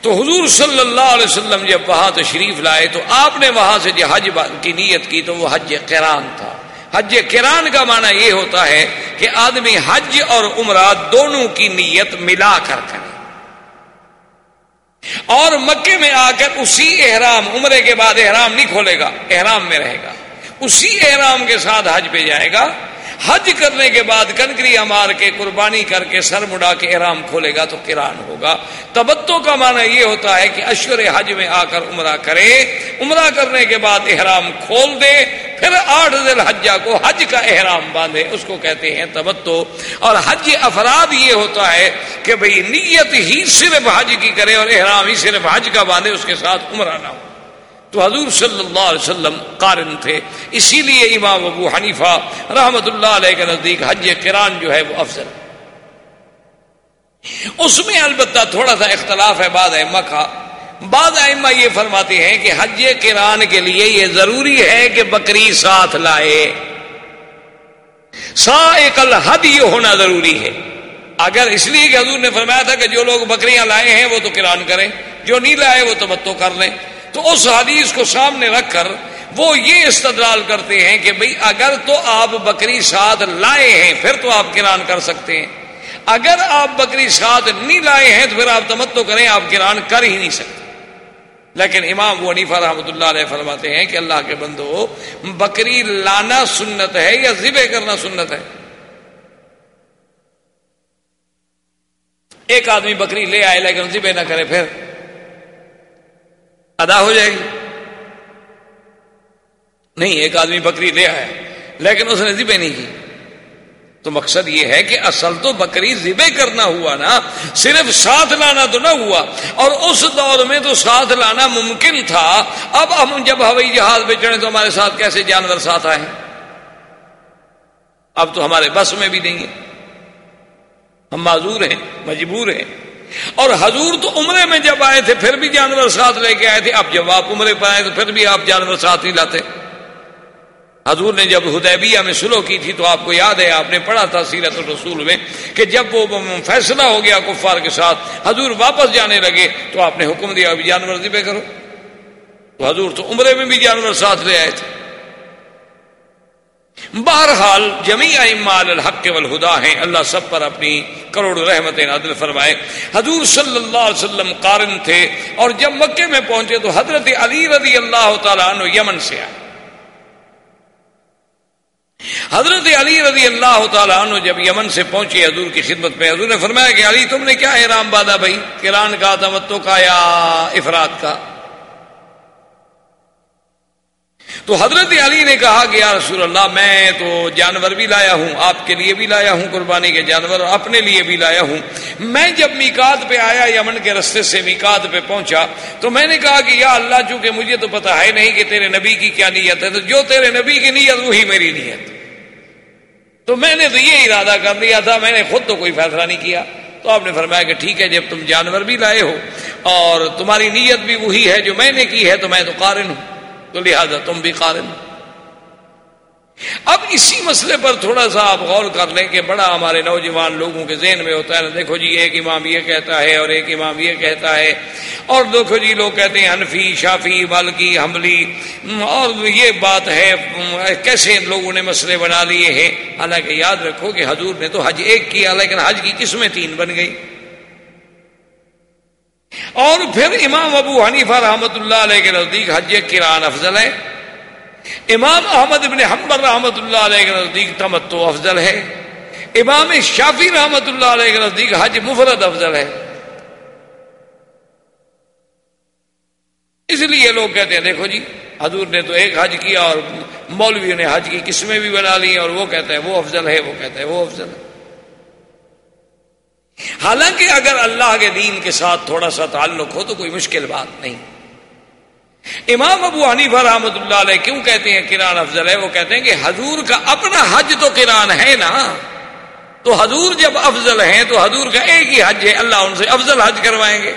تو حضور صلی اللہ علیہ وسلم جب وہاں تشریف لائے تو آپ نے وہاں سے جو حج کی نیت کی تو وہ حج کران تھا۔ حج کران کا معنی یہ ہوتا ہے کہ آدمی حج اور عمرہ دونوں کی نیت ملا کر کرے۔ اور مکے میں آ کر اسی احرام، عمرے کے بعد احرام نہیں کھولے گا، احرام میں رہے گا۔ اسی احرام کے ساتھ حج پہ جائے گا۔ حج کرنے کے بعد کنکری مار کے قربانی کر کے سر مڈا کے احرام کھولے گا تو کران ہوگا۔ تبتوں کا معنی یہ ہوتا ہے کہ اشور حج میں آ کر عمرہ کرے، عمرہ کرنے کے بعد احرام کھول دے۔ پھر آٹھ دل حجہ کو حج کا احرام باندھے، اس کو کہتے ہیں تبتو اور حج افراد یہ ہوتا ہے کہ بھئی نیت ہی صرف حج کی کرے اور احرام ہی صرف حج کا باندھے، اس کے ساتھ عمرہ نہ ہو۔ تو حضور صلی اللہ علیہ وسلم قارن تھے، اسی لیے امام ابو حنیفہ رحمت اللہ علیہ کے نزدیک حج کران جو ہے وہ افضل۔ اس میں البتہ تھوڑا سا اختلاف ہے، بعد احمد کا بعض ائمہ یہ فرماتے ہیں کہ حج کران کے لیے یہ ضروری ہے کہ بکری ساتھ لائے۔ سا ایکل حد یہ ہونا ضروری ہے۔ اگر اس لیے کہ حضور نے فرمایا تھا کہ جو لوگ بکریاں لائے ہیں وہ تو کران کریں، جو نہیں لائے وہ تو بتو کر لیں۔ تو اس حدیث کو سامنے رکھ کر وہ یہ استدلال کرتے ہیں کہ بھئی اگر تو آپ بکری ساتھ لائے ہیں، پھر تو آپ کران کر سکتے ہیں۔ اگر آپ بکری ساتھ نہیں لائے ہیں تو پھر آپ تمتو کریں، آپ کران کر ہی نہیں سکتے۔ لیکن امام وہ عنیفا رحمۃ اللہ علیہ فرماتے ہیں کہ اللہ کے بندو، بکری لانا سنت ہے یا ذبح کرنا سنت ہے؟ ایک آدمی بکری لے آئے لیکن ذبح نہ کرے پھر ادا ہو جائے گی۔ نہیں، ایک آدمی بکری لے آیا لیکن اس نے ذبح نہیں کی۔ تو مقصد یہ ہے کہ اصل تو بکری ذبح کرنا ہوا نا، صرف ساتھ لانا تو نہ ہوا، اور اس دور میں تو ساتھ لانا ممکن تھا۔ اب ہم جب ہوائی جہاز پہ چڑھے تو ہمارے ساتھ کیسے جانور ساتھ آئے اب تو ہمارے بس میں بھی نہیں ہے۔ ہم معذور ہیں، مجبور ہیں۔ اور حضور تو عمرے میں جب آئے تھے، پھر بھی جانور ساتھ لے کے آئے تھے۔ اب جب آپ عمرے پر آئے تو پھر بھی آپ جانور ساتھ نہیں لاتے۔ حضور نے جب ہدیبیہ میں سلو کی تھی تو آپ کو یاد ہے، آپ نے پڑھا تھا سیرت الرسول میں کہ جب وہ فیصلہ ہو گیا کفار کے ساتھ، حضور واپس جانے لگے تو آپ نے حکم دیا، ابھی جانور ذبح کرو۔ تو حضور تو عمرے میں بھی جانور ساتھ لے آئے تھے۔ بہرحال جمی امال الحق والہدا ہیں، اللہ سب پر اپنی کروڑ رحمت عدل فرمائے۔ حضور صلی اللہ علیہ وسلم قارن تھے اور جب مکے میں پہنچے تو حضرت علی رضی اللہ تعالیٰ عنہ یمن سے آئے۔ حضرت علی رضی اللہ تعالیٰ عنہ جب یمن سے پہنچے حضور کی خدمت میں، حضور نے فرمایا کہ علی، تم نے کیا احرام بادا بھائی؟ کران کا، تمتو کا یا افراد کا؟ تو حضرت علی نے کہا کہ یا رسول اللہ، میں تو جانور بھی لایا ہوں، آپ کے لیے بھی لایا ہوں، قربانی کے جانور اور اپنے لیے بھی لایا ہوں۔ میں جب میکات پہ آیا، یمن کے رستے سے میکات پہ پہنچا، تو میں نے کہا کہ یا اللہ، چونکہ مجھے تو پتا ہے نہیں کہ تیرے نبی کی کیا نیت ہے، تو جو تیرے نبی کی نیت، وہی میری نیت۔ تو میں نے تو یہ ارادہ کر لیا تھا، میں نے خود تو کوئی فیصلہ نہیں کیا۔ تو آپ نے فرمایا کہ ٹھیک ہے، جب تم جانور بھی لائے ہو اور تمہاری نیت بھی وہی ہے جو میں نے کی ہے، تو میں تو قارن ہوں۔ تو لہٰذا تم بھی قارن اب اسی مسئلے پر تھوڑا سا آپ غور کر لیں کہ بڑا ہمارے نوجوان لوگوں کے ذہن میں ہوتا ہے دیکھو جی ایک امام یہ کہتا ہے اور ایک امام یہ کہتا ہے۔ اور دیکھو جی لوگ کہتے ہیں حنفی، شافی، مالکی حملی اور یہ بات ہے کیسے لوگوں نے مسئلے بنا لیے ہیں؟ حالانکہ یاد رکھو کہ حضور نے تو حج ایک کیا، لیکن حج کی قسمیں تین بن گئی۔ اور پھر امام ابو حنیفہ رحمۃ اللہ علیہ کے نزدیک حج کران افضل ہے۔ امام احمد ابن حمبر رحمۃ اللہ علیہ کے نزدیک تمتو افضل ہے۔ امام شافی رحمۃ اللہ علیہ کے نزدیک حج مفرد افضل ہے۔ اس لیے لوگ کہتے ہیں، دیکھو جی حضور نے تو ایک حج کیا اور مولویوں نے حج کی قسمیں بھی بنا لی اور وہ کہتے ہیں وہ افضل ہے، وہ کہتے ہیں وہ افضل ہے۔ حالانکہ اگر اللہ کے دین کے ساتھ تھوڑا سا تعلق ہو تو کوئی مشکل بات نہیں۔ امام ابو حنیفہ رحمۃ اللہ علیہ کیوں کہتے ہیں کران افضل ہے؟ وہ کہتے ہیں کہ حضور کا اپنا حج تو کران ہے نا۔ تو حضور جب افضل ہیں تو حضور کا ایک ہی حج ہے، اللہ ان سے افضل حج کروائیں گے۔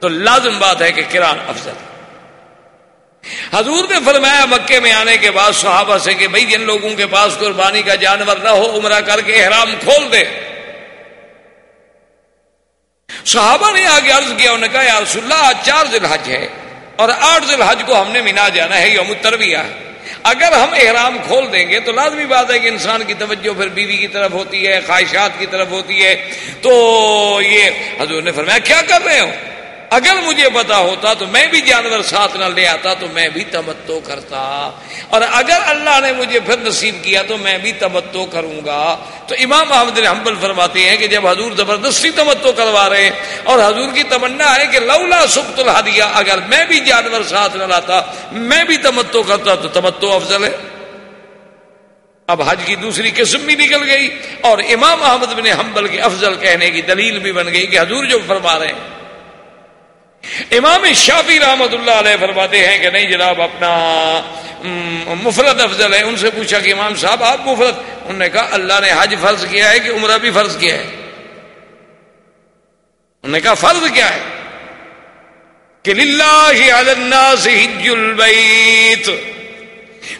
تو لازم بات ہے کہ کران افضل۔ حضور نے فرمایا مکے میں آنے کے بعد صحابہ سے کہ بھائی جن لوگوں کے پاس قربانی کا جانور نہ ہو، عمرہ کر کے احرام کھول دے۔ صحابہ نے آگے عرض کیا، انہوں نے کہا، یا رسول اللہ، آج چار ذی الحج ہے۔ اور آٹھ ذی الحج کو ہم نے مینا جانا ہے، یوم الترویہ۔ اگر ہم احرام کھول دیں گے تو لازمی بات ہے کہ انسان کی توجہ پھر بیوی کی طرف ہوتی ہے، خواہشات کی طرف ہوتی ہے۔ تو یہ حضور نے فرمایا، کیا کر رہے ہو؟ اگر مجھے پتا ہوتا تو میں بھی جانور ساتھ نہ لے آتا تو میں بھی تمتو کرتا۔ اور اگر اللہ نے مجھے پھر نصیب کیا تو میں بھی تمتو کروں گا۔ تو امام محمد حنبل فرماتے ہیں کہ جب حضور زبردستی تمتو کروا رہے ہیں اور حضور کی تمنا ہے کہ لولا سخت الحدیہ اگر میں بھی جانور ساتھ نہ لاتا، میں بھی تمتو کرتا تو تمتو افضل ہے۔ اب حج کی دوسری قسم بھی نکل گئی اور امام احمد بن حنبل کے افضل کہنے کی دلیل بھی بن گئی کہ حضور جو فرما رہے ہیں امام شافی رحمت اللہ علیہ فرماتے ہیں کہ نہیں جناب، اپنا مفرد افضل ہے ان سے پوچھا کہ امام صاحب، آپ مفرد؟ انہوں نے کہا، اللہ نے حج فرض کیا ہے کہ عمرہ بھی فرض کیا ہے؟ انہوں نے کہا، فرض کیا ہے؟ کہ الناس حج البیت۔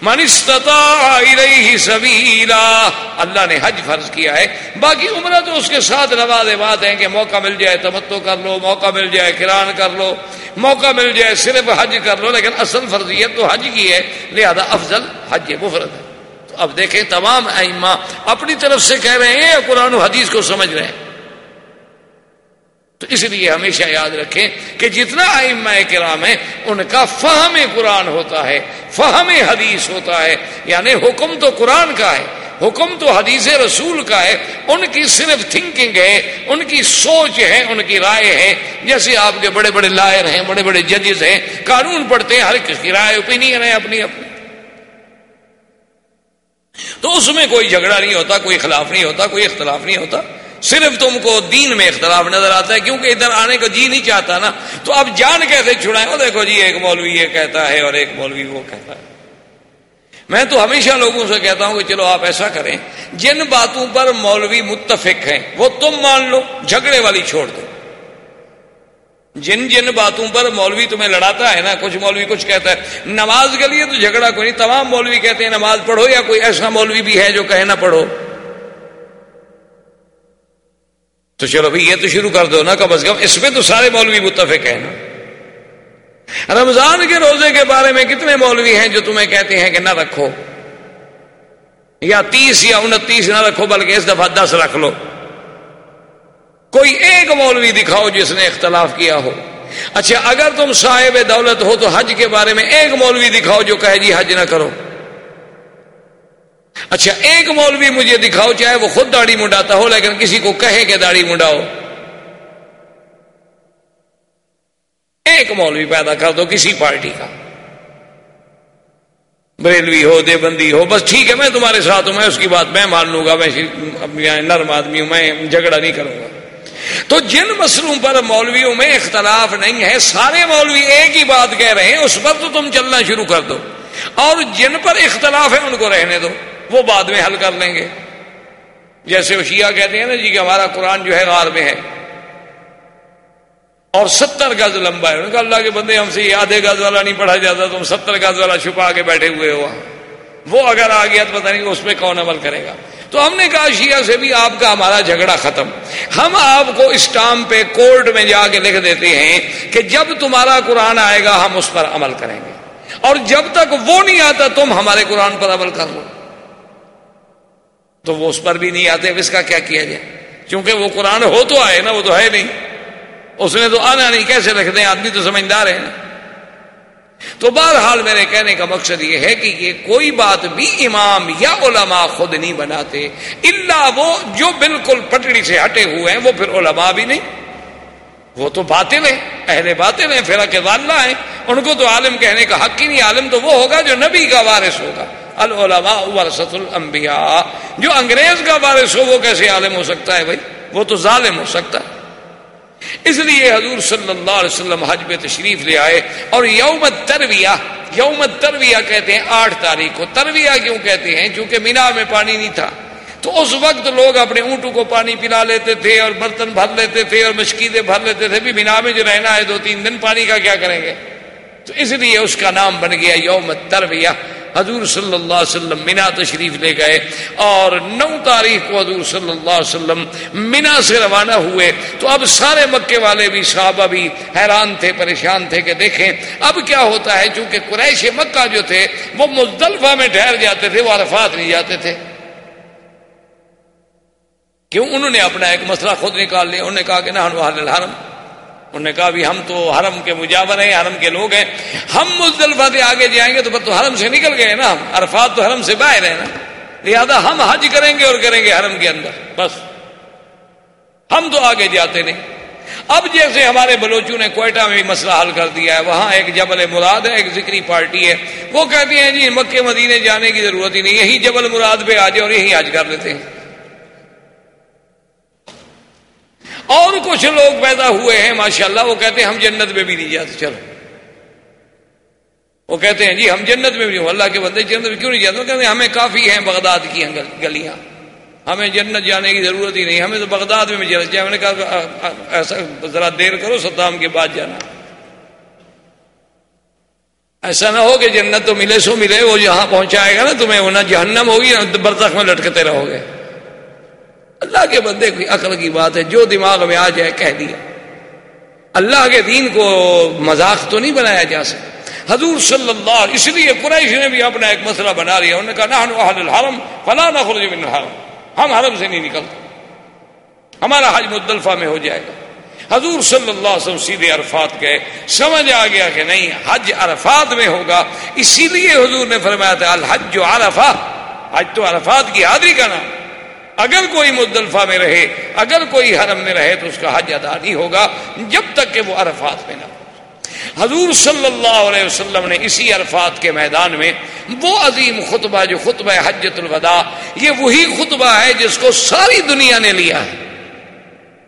من استطاع الیہ سبیلا۔ اللہ نے حج فرض کیا ہے۔ باقی عمرہ تو اس کے ساتھ نواز بات ہیں کہ موقع مل جائے تمتو کر لو، موقع مل جائے کران کر لو، موقع مل جائے صرف حج کر لو، لیکن اصل فرضیت تو حج کی ہے۔ لہذا افضل حج مفرد ہے۔ تو اب دیکھیں تمام ائمہ اپنی طرف سے کہہ رہے ہیں قرآن و حدیث کو سمجھ رہے ہیں۔ تو اس لیے ہمیشہ یاد رکھیں کہ جتنا ائمہ کرام ہے ان کا فہم قرآن ہوتا ہے، فہم حدیث ہوتا ہے۔ یعنی حکم تو قرآن کا ہے، حکم تو حدیث رسول کا ہے۔ ان کی صرف تھنکنگ ہے، ان کی سوچ ہے، ان کی رائے ہے۔ جیسے آپ کے بڑے بڑے لائر ہیں، بڑے بڑے ججز ہیں، قانون پڑھتے ہیں، ہر کس کی رائے اوپینین ہے اپنی اپنی۔ تو اس میں کوئی جھگڑا نہیں ہوتا، کوئی خلاف نہیں ہوتا، کوئی اختلاف نہیں ہوتا۔ صرف تم کو دین میں اختلاف نظر آتا ہے، کیونکہ ادھر آنے کو جی نہیں چاہتا نا۔ تو اب جان کیسے چھڑائیں دیکھو جی ایک مولوی یہ کہتا ہے اور ایک مولوی وہ کہتا ہے۔ میں تو ہمیشہ لوگوں سے کہتا ہوں کہ چلو آپ ایسا کریں، جن باتوں پر مولوی متفق ہیں، وہ تم مان لو، جھگڑے والی چھوڑ دو۔ جن جن باتوں پر مولوی تمہیں لڑاتا ہے نا، کچھ مولوی کچھ کہتا ہے، نماز کے لیے تو جھگڑا کوئی نہیں، تمام مولوی کہتے ہیں نماز پڑھو یا کوئی ایسا مولوی بھی ہے جو کہے نہ پڑھو۔ تو چلو بھائی، یہ تو شروع کر دو نا، کم از کم، اس میں تو سارے مولوی متفق ہیں نا۔ رمضان کے روزے کے بارے میں کتنے مولوی ہیں جو تمہیں کہتے ہیں کہ نہ رکھو؟ یا تیس یا انتیس نہ رکھو، بلکہ اس دفعہ دس رکھ لو۔ کوئی ایک مولوی دکھاؤ جس نے اختلاف کیا ہو۔ اچھا اگر تم صاحب دولت ہو تو حج کے بارے میں ایک مولوی دکھاؤ جو کہے جی حج نہ کرو۔ اچھا ایک مولوی مجھے دکھاؤ، چاہے وہ خود داڑھی منڈاتا ہو، لیکن کسی کو کہے کہ داڑھی منڈاؤ۔ ایک مولوی پیدا کر دو کسی پارٹی کا۔ بریلوی ہو دے بندی ہو، بس ٹھیک ہے، میں تمہارے ساتھ ہوں، میں اس کی بات، میں مان لوں گا، میں یعنی نرم آدمی ہوں، میں جھگڑا نہیں کروں گا۔ تو جن مسلوں پر مولویوں میں اختلاف نہیں ہے، سارے مولوی ایک ہی بات کہہ رہے ہیں، اس پر تو تم چلنا شروع کر دو۔ اور جن پر اختلاف ہے، ان کو رہنے دو۔ وہ بعد میں حل کر لیں گے۔ جیسے وہ شیعہ کہتے ہیں نا جی کہ ہمارا قرآن جو ہے غار میں ہے۔ اور ستر گز لمبا ہے۔ اللہ کے بندے ہم سے یہ آدھے گز والا نہیں پڑھا جاتا، تم ستر گز والا چھپا کے بیٹھے ہوئے ہو۔ وہ اگر آ گیا تو پتہ نہیں اس پہ کون عمل کرے گا۔ تو ہم نے کہا شیعہ سے بھی آپ کا ہمارا جھگڑا ختم۔ ہم آپ کو اسٹام پہ کورٹ میں جا کے لکھ دیتے ہیں کہ جب تمہارا قرآن آئے گا ہم اس پر عمل کریں گے۔ اور جب تک وہ نہیں آتا تم ہمارے قرآن پر عمل کر لو۔ تو وہ اس پر بھی نہیں آتے اس کا کیا کیا جائے؟ کیونکہ وہ قرآن ہو تو آئے نا، وہ تو ہے نہیں۔ اس نے تو آنا نہیں، کیسے رکھ دیں؟ آدمی تو سمجھدار ہے نا۔ تو بہرحال میرے کہنے کا مقصد یہ ہے کہ یہ کوئی بات بھی امام یا علماء خود نہیں بناتے اللہ وہ جو بالکل پٹڑی سے ہٹے ہوئے ہیں، وہ پھر علماء بھی نہیں۔ وہ تو باطل ہیں، اہل باطل ہیں پھر کے ہیں۔ ان کو تو عالم کہنے کا حق ہی نہیں، عالم تو وہ ہوگا جو نبی کا وارث ہوگا۔ العلماء ورثت الانبیاء۔ جو انگریز کا وارث ہو، وہ کیسے عالم ہو سکتا ہے بھائی؟ وہ تو ظالم ہو سکتا ہے۔ اس لیے حضور صلی اللہ علیہ وسلم حج پہ تشریف لے آئے اور یوم ترویہ یوم ترویہ کہتے ہیں آٹھ تاریخ کو۔ ترویہ کیوں کہتے ہیں؟ کیونکہ مینا میں پانی نہیں تھا۔ تو اس وقت لوگ اپنے اونٹوں کو پانی پلا لیتے تھے اور برتن بھر لیتے تھے اور مشکیزیں بھر لیتے تھے۔ بھی مینا میں جو رہنا ہے، دو تین دن پانی کا کیا کریں گے؟ تو اس لیے اس کا نام بن گیا یوم ترویہ حضور صلی اللہ علیہ وسلم مینا تشریف لے گئے اور نو تاریخ کو حضور صلی اللہ علیہ وسلم مینا سے روانہ ہوئے۔ تو اب سارے مکے والے بھی صحابہ بھی حیران تھے، پریشان تھے کہ دیکھیں اب کیا ہوتا ہے؟ چونکہ قریش مکہ جو تھے، وہ مزدلفہ میں ٹھہر جاتے تھے، وہ عرفات نہیں جاتے تھے۔ کیوں؟ انہوں نے اپنا ایک مسئلہ خود نکال لیا۔ انہوں نے کہا کہ نہ الحرم۔ انہوں نے کہا بھی ہم تو حرم کے مجاور ہیں، حرم کے لوگ ہیں۔ ہم مزدلفہ سے آگے جائیں گے تو پھر تو حرم سے نکل گئے نا ہم۔ عرفات تو حرم سے باہر ہے نا۔ لہذا ہم حج کریں گے اور کریں گے حرم کے اندر۔ بس۔ ہم تو آگے جاتے نہیں۔ اب جیسے ہمارے بلوچوں نے کوئٹہ میں بھی مسئلہ حل کر دیا ہے، وہاں ایک جبل مراد ہے، ایک ذکری پارٹی ہے۔ وہ کہتی ہیں جی مکے مدینے جانے کی ضرورت ہی نہیں، یہی جبل مراد پہ آ جائے اور یہی حج کر لیتے ہیں۔ اور کچھ لوگ پیدا ہوئے ہیں، ماشاءاللہ، وہ کہتے ہیں، ہم جنت میں بھی نہیں جاتے، چلو۔ وہ کہتے ہیں جی ہم جنت میں بھی نہیں، اللہ کے بندے جنت میں کیوں نہیں جاتے؟ کہتے ہیں، ہمیں کافی ہیں بغداد کی گلیاں۔ ہمیں جنت جانے کی ضرورت ہی نہیں، ہمیں تو بغداد میں جنت جائے میں نے کہا ایسا، ذرا دیر کرو ستام کے بعد جانا۔ ایسا نہ ہو کہ جنت تو ملے سو ملے، وہ جہاں پہنچائے گا نا، تمہیں وہ نہ جہنم ہوگی، نہ برتخ میں لٹکتے رہو گے۔ اللہ کے بندے کی عقل کی بات ہے، جو دماغ میں آ جائے کہہ دیا۔ اللہ کے دین کو مذاق تو نہیں بنایا جا سکتا۔ حضور صلی اللہ اس لیے قریش نے بھی اپنا ایک مسئلہ بنا لیا۔ انہوں نے کہا نہ الحرم فلاں نہ الحرم۔ ہم حرم سے نہیں نکلتے۔ ہمارا حج مدلفہ میں ہو جائے گا۔ حضور صلی اللہ علیہ وسلم سیدھے عرفات گئے۔ سمجھ آ گیا کہ نہیں، حج عرفات میں ہوگا۔ اسی لیے حضور نے فرمایا تھا، الحج جو عرفہ۔ حج تو عرفات کی حاضری کا نام۔ اگر کوئی مدلفہ میں رہے، اگر کوئی حرم میں رہے تو اس کا حج ادا نہیں ہوگا، جب تک کہ وہ عرفات میں نہ حضور صلی اللہ علیہ وسلم نے اسی عرفات کے میدان میں وہ عظیم خطبہ جو خطبہ حجت الوداع، یہ وہی خطبہ ہے جس کو ساری دنیا نے لیا ہے۔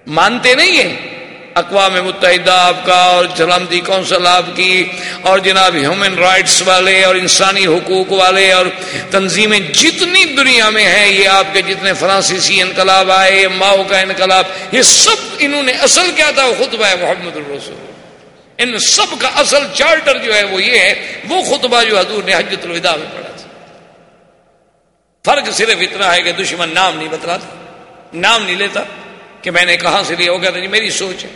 مانتے نہیں ہیں؟ اقوام متحدہ، آپ کا اور سلامتی کونسل آپ کی اور جناب ہیومن رائٹس والے اور انسانی حقوق والے اور تنظیمیں جتنی دنیا میں ہیں، یہ آپ کے جتنے فرانسیسی انقلاب آئے، ماؤ کا انقلاب، یہ سب انہوں نے اصل کیا تھا؟ خطبہ ہے محمد الرسول۔ ان سب کا اصل چارٹر جو ہے وہ یہ ہے، وہ خطبہ جو حضور نے حجت الوداع میں پڑھا تھا۔ فرق صرف اتنا ہے کہ دشمن نام نہیں بتلاتا، نام نہیں لیتا۔ کہ میں نے کہاں سے لیا؟ ہو گیا جی میری سوچ ہے۔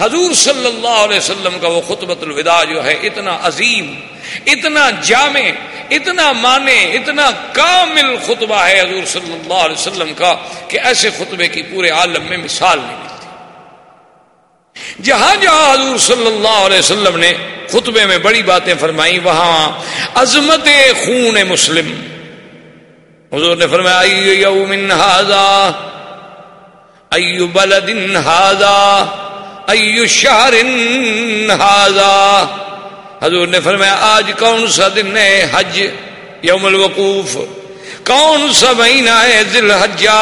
حضور صلی اللہ علیہ وسلم کا وہ خطبت الوداع جو ہے، اتنا عظیم، اتنا جامع، اتنا مانے اتنا کامل خطبہ ہے حضور صلی اللہ علیہ وسلم کا کہ ایسے خطبے کی پورے عالم میں مثال نہیں ملتی۔ جہاں جہاں حضور صلی اللہ علیہ وسلم نے خطبے میں بڑی باتیں فرمائی وہاں عظمت خون مسلم۔ حضور نے فرمایا ایو بلد ہاضا ایو شہر ہاضا حضور نے فرمایا، آج کون سا دن ہے حج یوم الوقوف؟ کون سا مہینہ ہے ذی حجا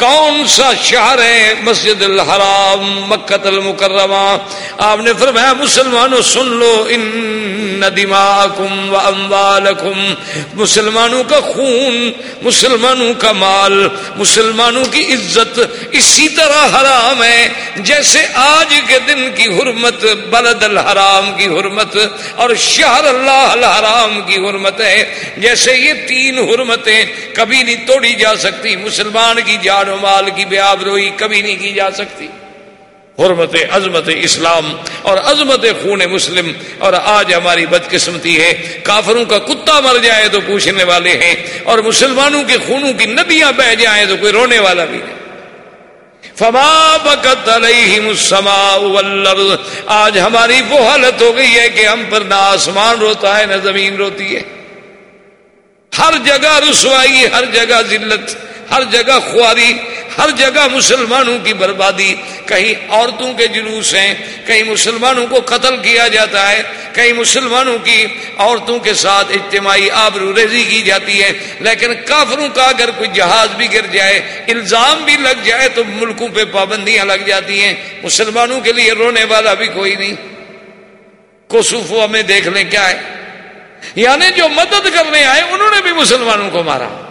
کون سا شہر ہے مسجد الحرام مکت المکرمہ؟ آپ نے فرمایا، مسلمانوں سن لو، ان دماغکم و اموالکم۔ مسلمانوں کا خون، مسلمانوں کا مال، مسلمانوں کی عزت اسی طرح حرام ہے۔ جیسے آج کے دن کی حرمت، بلد الحرام کی حرمت اور شہر اللہ الحرام کی حرمت ہے۔ جیسے یہ تین حرمتیں کبھی نہیں توڑی جا سکتی، مسلمان کی جان و مال کی بے آبروئی کبھی نہیں کی جا سکتی۔ حرمت عظمت اسلام اور عظمت خون مسلم اور آج ہماری بدقسمتی ہے۔ کافروں کا کتا مر جائے تو پوچھنے والے ہیں اور مسلمانوں کے خونوں کی ندیاں بہ جائیں تو کوئی رونے والا بھی نہیں۔ فما بکت علیہم السماء والارض۔ آج ہماری وہ حالت ہو گئی ہے کہ ہم پر نہ آسمان روتا ہے نہ زمین روتی ہے۔ ہر جگہ رسوائی، ہر جگہ ذلت۔ ہر جگہ خواری، ہر جگہ مسلمانوں کی بربادی۔ کہیں عورتوں کے جلوس ہیں، کہیں مسلمانوں کو قتل کیا جاتا ہے، کہیں مسلمانوں کی عورتوں کے ساتھ اجتماعی آبرو ریزی کی جاتی ہے۔ لیکن کافروں کا اگر کوئی جہاز بھی گر جائے، الزام بھی لگ جائے تو ملکوں پہ پابندیاں لگ جاتی ہیں۔ مسلمانوں کے لیے رونے والا بھی کوئی نہیں۔ کوسوفو، ہمیں دیکھ لیں کیا ہے؟ یعنی جو مدد کرنے آئے، انہوں نے بھی مسلمانوں کو مارا۔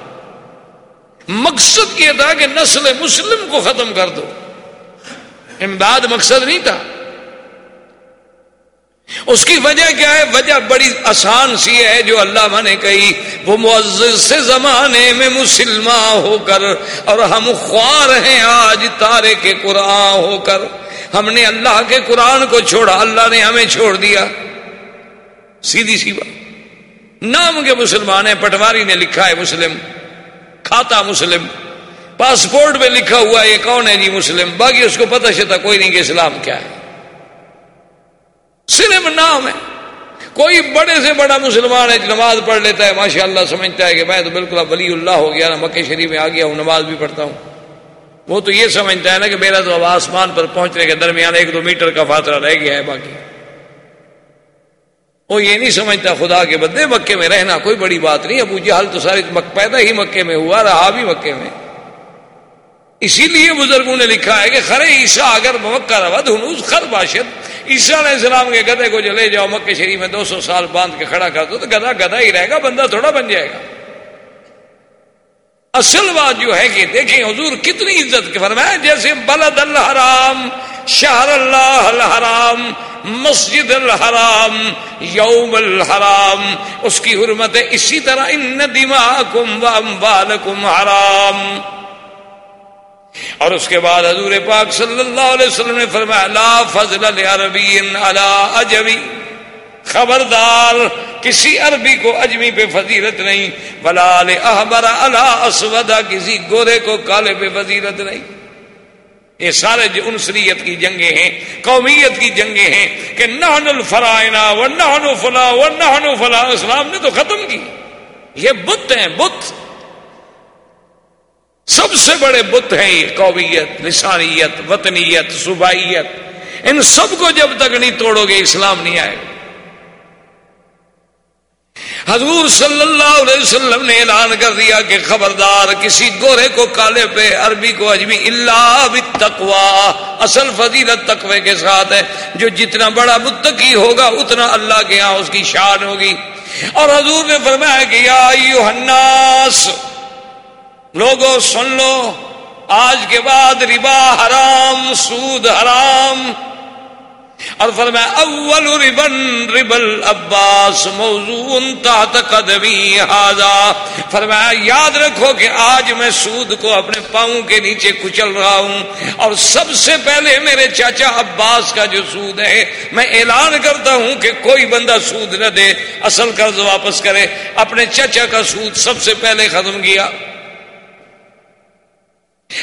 مقصد یہ تھا کہ نسل مسلم کو ختم کر دو۔ امداد مقصد نہیں تھا۔ اس کی وجہ کیا ہے؟ وجہ بڑی آسان سی ہے، جو اللہ نے کہی، وہ معزز سے زمانے میں مسلمان ہو کر، اور ہم خوار ہیں آج تارے کے قرآن ہو کر۔ ہم نے اللہ کے قرآن کو چھوڑا، اللہ نے ہمیں چھوڑ دیا۔ سیدھی سی بات۔ نام کے مسلمان ہیں، پٹواری نے لکھا ہے مسلم۔ کھاتا مسلم، پاسپورٹ میں لکھا ہوا یہ کون ہے جی مسلم؟ باقی اس کو پتہ چلتا کوئی نہیں کہ اسلام کیا ہے۔ صرف نام ہے۔ کوئی بڑے سے بڑا مسلمان ہے نماز پڑھ لیتا ہے ماشاء اللہ سمجھتا ہے کہ میں تو بالکل ولی اللہ ہو گیا نا مکہ شریف میں آ گیا ہوں، نماز بھی پڑھتا ہوں۔ وہ تو یہ سمجھتا ہے نا کہ میرا تو اب آسمان پر پہنچنے کے درمیان ایک دو میٹر کا فاصلہ رہ گیا ہے، باقی۔ وہ یہ نہیں سمجھتا خدا کے بدلے مکے میں رہنا کوئی بڑی بات نہیں، ابو جہل تو ساری پیدا ہی مکے میں ہوا، رہا بھی مکے میں۔ اسی لیے بزرگوں نے لکھا ہے کہ خرے عیسا اگر مکہ رود ہنوز خر باشد۔ عیسا علیہ السلام کے گدے کو جو لے جاؤ مکے شریف میں دو سو سال باندھ کے کھڑا کر دو تو گدا گدا ہی رہے گا، بندہ تھوڑا بن جائے گا۔ اصل بات جو ہے کہ دیکھیں حضور کتنی عزت کے فرمایا، جیسے بلد الحرام شہر اللہ الحرام، مسجد الحرام، یوم الحرام، اس کی حرمت ہے اسی طرح، ان دماغکم و اموالکم حرام۔ اور اس کے بعد حضور پاک صلی اللہ علیہ وسلم نے فرمایا، لا فضل لعربی علی اجوی خبردار، کسی عربی کو اجمی پہ فضیلت نہیں بلال احبر اللہ اسودا کسی گورے کو کالے پہ فضیلت نہیں۔ یہ سارے جو انسریت کی جنگیں ہیں، قومیت کی جنگیں ہیں کہ نہن الفرائنا و نہن فلا و نہن فلا، اسلام نے تو ختم کی۔ یہ بت ہیں، بت۔ سب سے بڑے بت ہیں یہ قومیت لسانیت وطنیت، صوبائیت۔ ان سب کو جب تک نہیں توڑو گے، اسلام نہیں آئے گا۔ حضور صلی اللہ علیہ وسلم نے اعلان کر دیا کہ خبردار کسی گورے کو کالے پہ عربی کو اجمی اللہ تقوا اصل فضیلت تقوی کے ساتھ ہے۔ جو جتنا بڑا متقی ہوگا، اتنا اللہ کے یہاں اس کی شان ہوگی۔ اور حضور نے فرمایا کہ یا الناس، لوگوں سن لو، آج کے بعد ربا حرام، سود حرام اور فرمایا، اول ربن ربل عباس موضوع تحت قدمی فرمایا، یاد رکھو کہ آج میں سود کو اپنے پاؤں کے نیچے کچل رہا ہوں اور سب سے پہلے میرے چاچا عباس کا جو سود ہے، میں اعلان کرتا ہوں کہ کوئی بندہ سود نہ دے۔ اصل قرض واپس کرے۔ اپنے چچا کا سود سب سے پہلے ختم کیا۔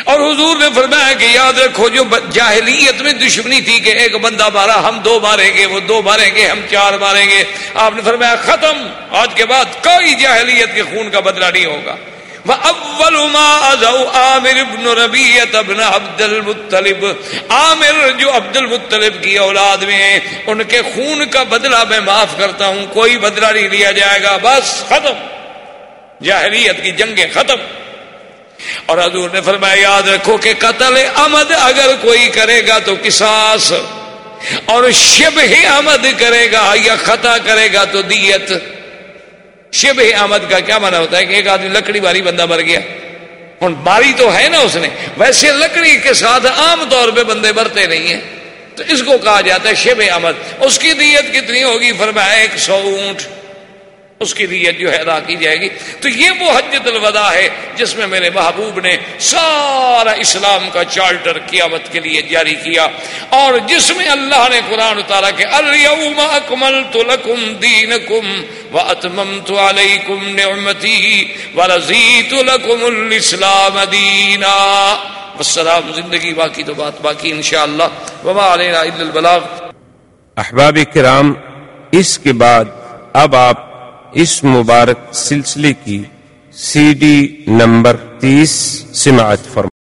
اور حضور نے فرمایا کہ یاد رکھو جو جاہلیت میں دشمنی تھی کہ ایک بندہ مارا، ہم دو ماریں گے، وہ دو ماریں گے، ہم چار ماریں گے۔ آپ نے فرمایا، ختم۔ آج کے بعد کوئی جاہلیت کے خون کا بدلہ نہیں ہوگا۔ اول عامر ابن ربیت ابن عبد المطلب۔ عامر جو عبد المطلب کی اولاد میں ہیں، ان کے خون کا بدلہ میں معاف کرتا ہوں، کوئی بدلہ نہیں لیا جائے گا۔ بس ختم۔ جاہلیت کی جنگیں ختم۔ اور حضور نے فرمایا، یاد رکھو کہ قتل امد اگر کوئی کرے گا تو کساس اور شب امد کرے گا یا خطا کرے گا تو دیت۔ شب امد کا کیا مانا ہوتا ہے کہ ایک آدمی لکڑی باری بندہ مر گیا؟ ہوں باری تو ہے نا اس نے، ویسے لکڑی کے ساتھ عام طور پہ بندے مرتے نہیں ہیں۔ تو اس کو کہا جاتا ہے شب احمد اس کی دیت کتنی ہوگی؟ فرمایا، ایک سو اونٹ۔ اس کی نیت جو ہے ادا کی جائے گی۔ تو یہ وہ حجت الوداع ہے جس میں میرے محبوب نے سارا اسلام کا چارٹر قیامت کے لیے جاری کیا۔ اور جس میں اللہ نے قرآن اتارا کہ اليوم اکملت لکم دینکم واتممت علیکم نعمتی ورزیت لکم الاسلام دینا۔ والسلام، زندگی باقی تو بات باقی انشاءاللہ۔ وما علینا الا البلاغ۔ احباب کرام، اس کے بعد اب آپ اس مبارک سلسلے کی سی ڈی نمبر تیس سماعت فرما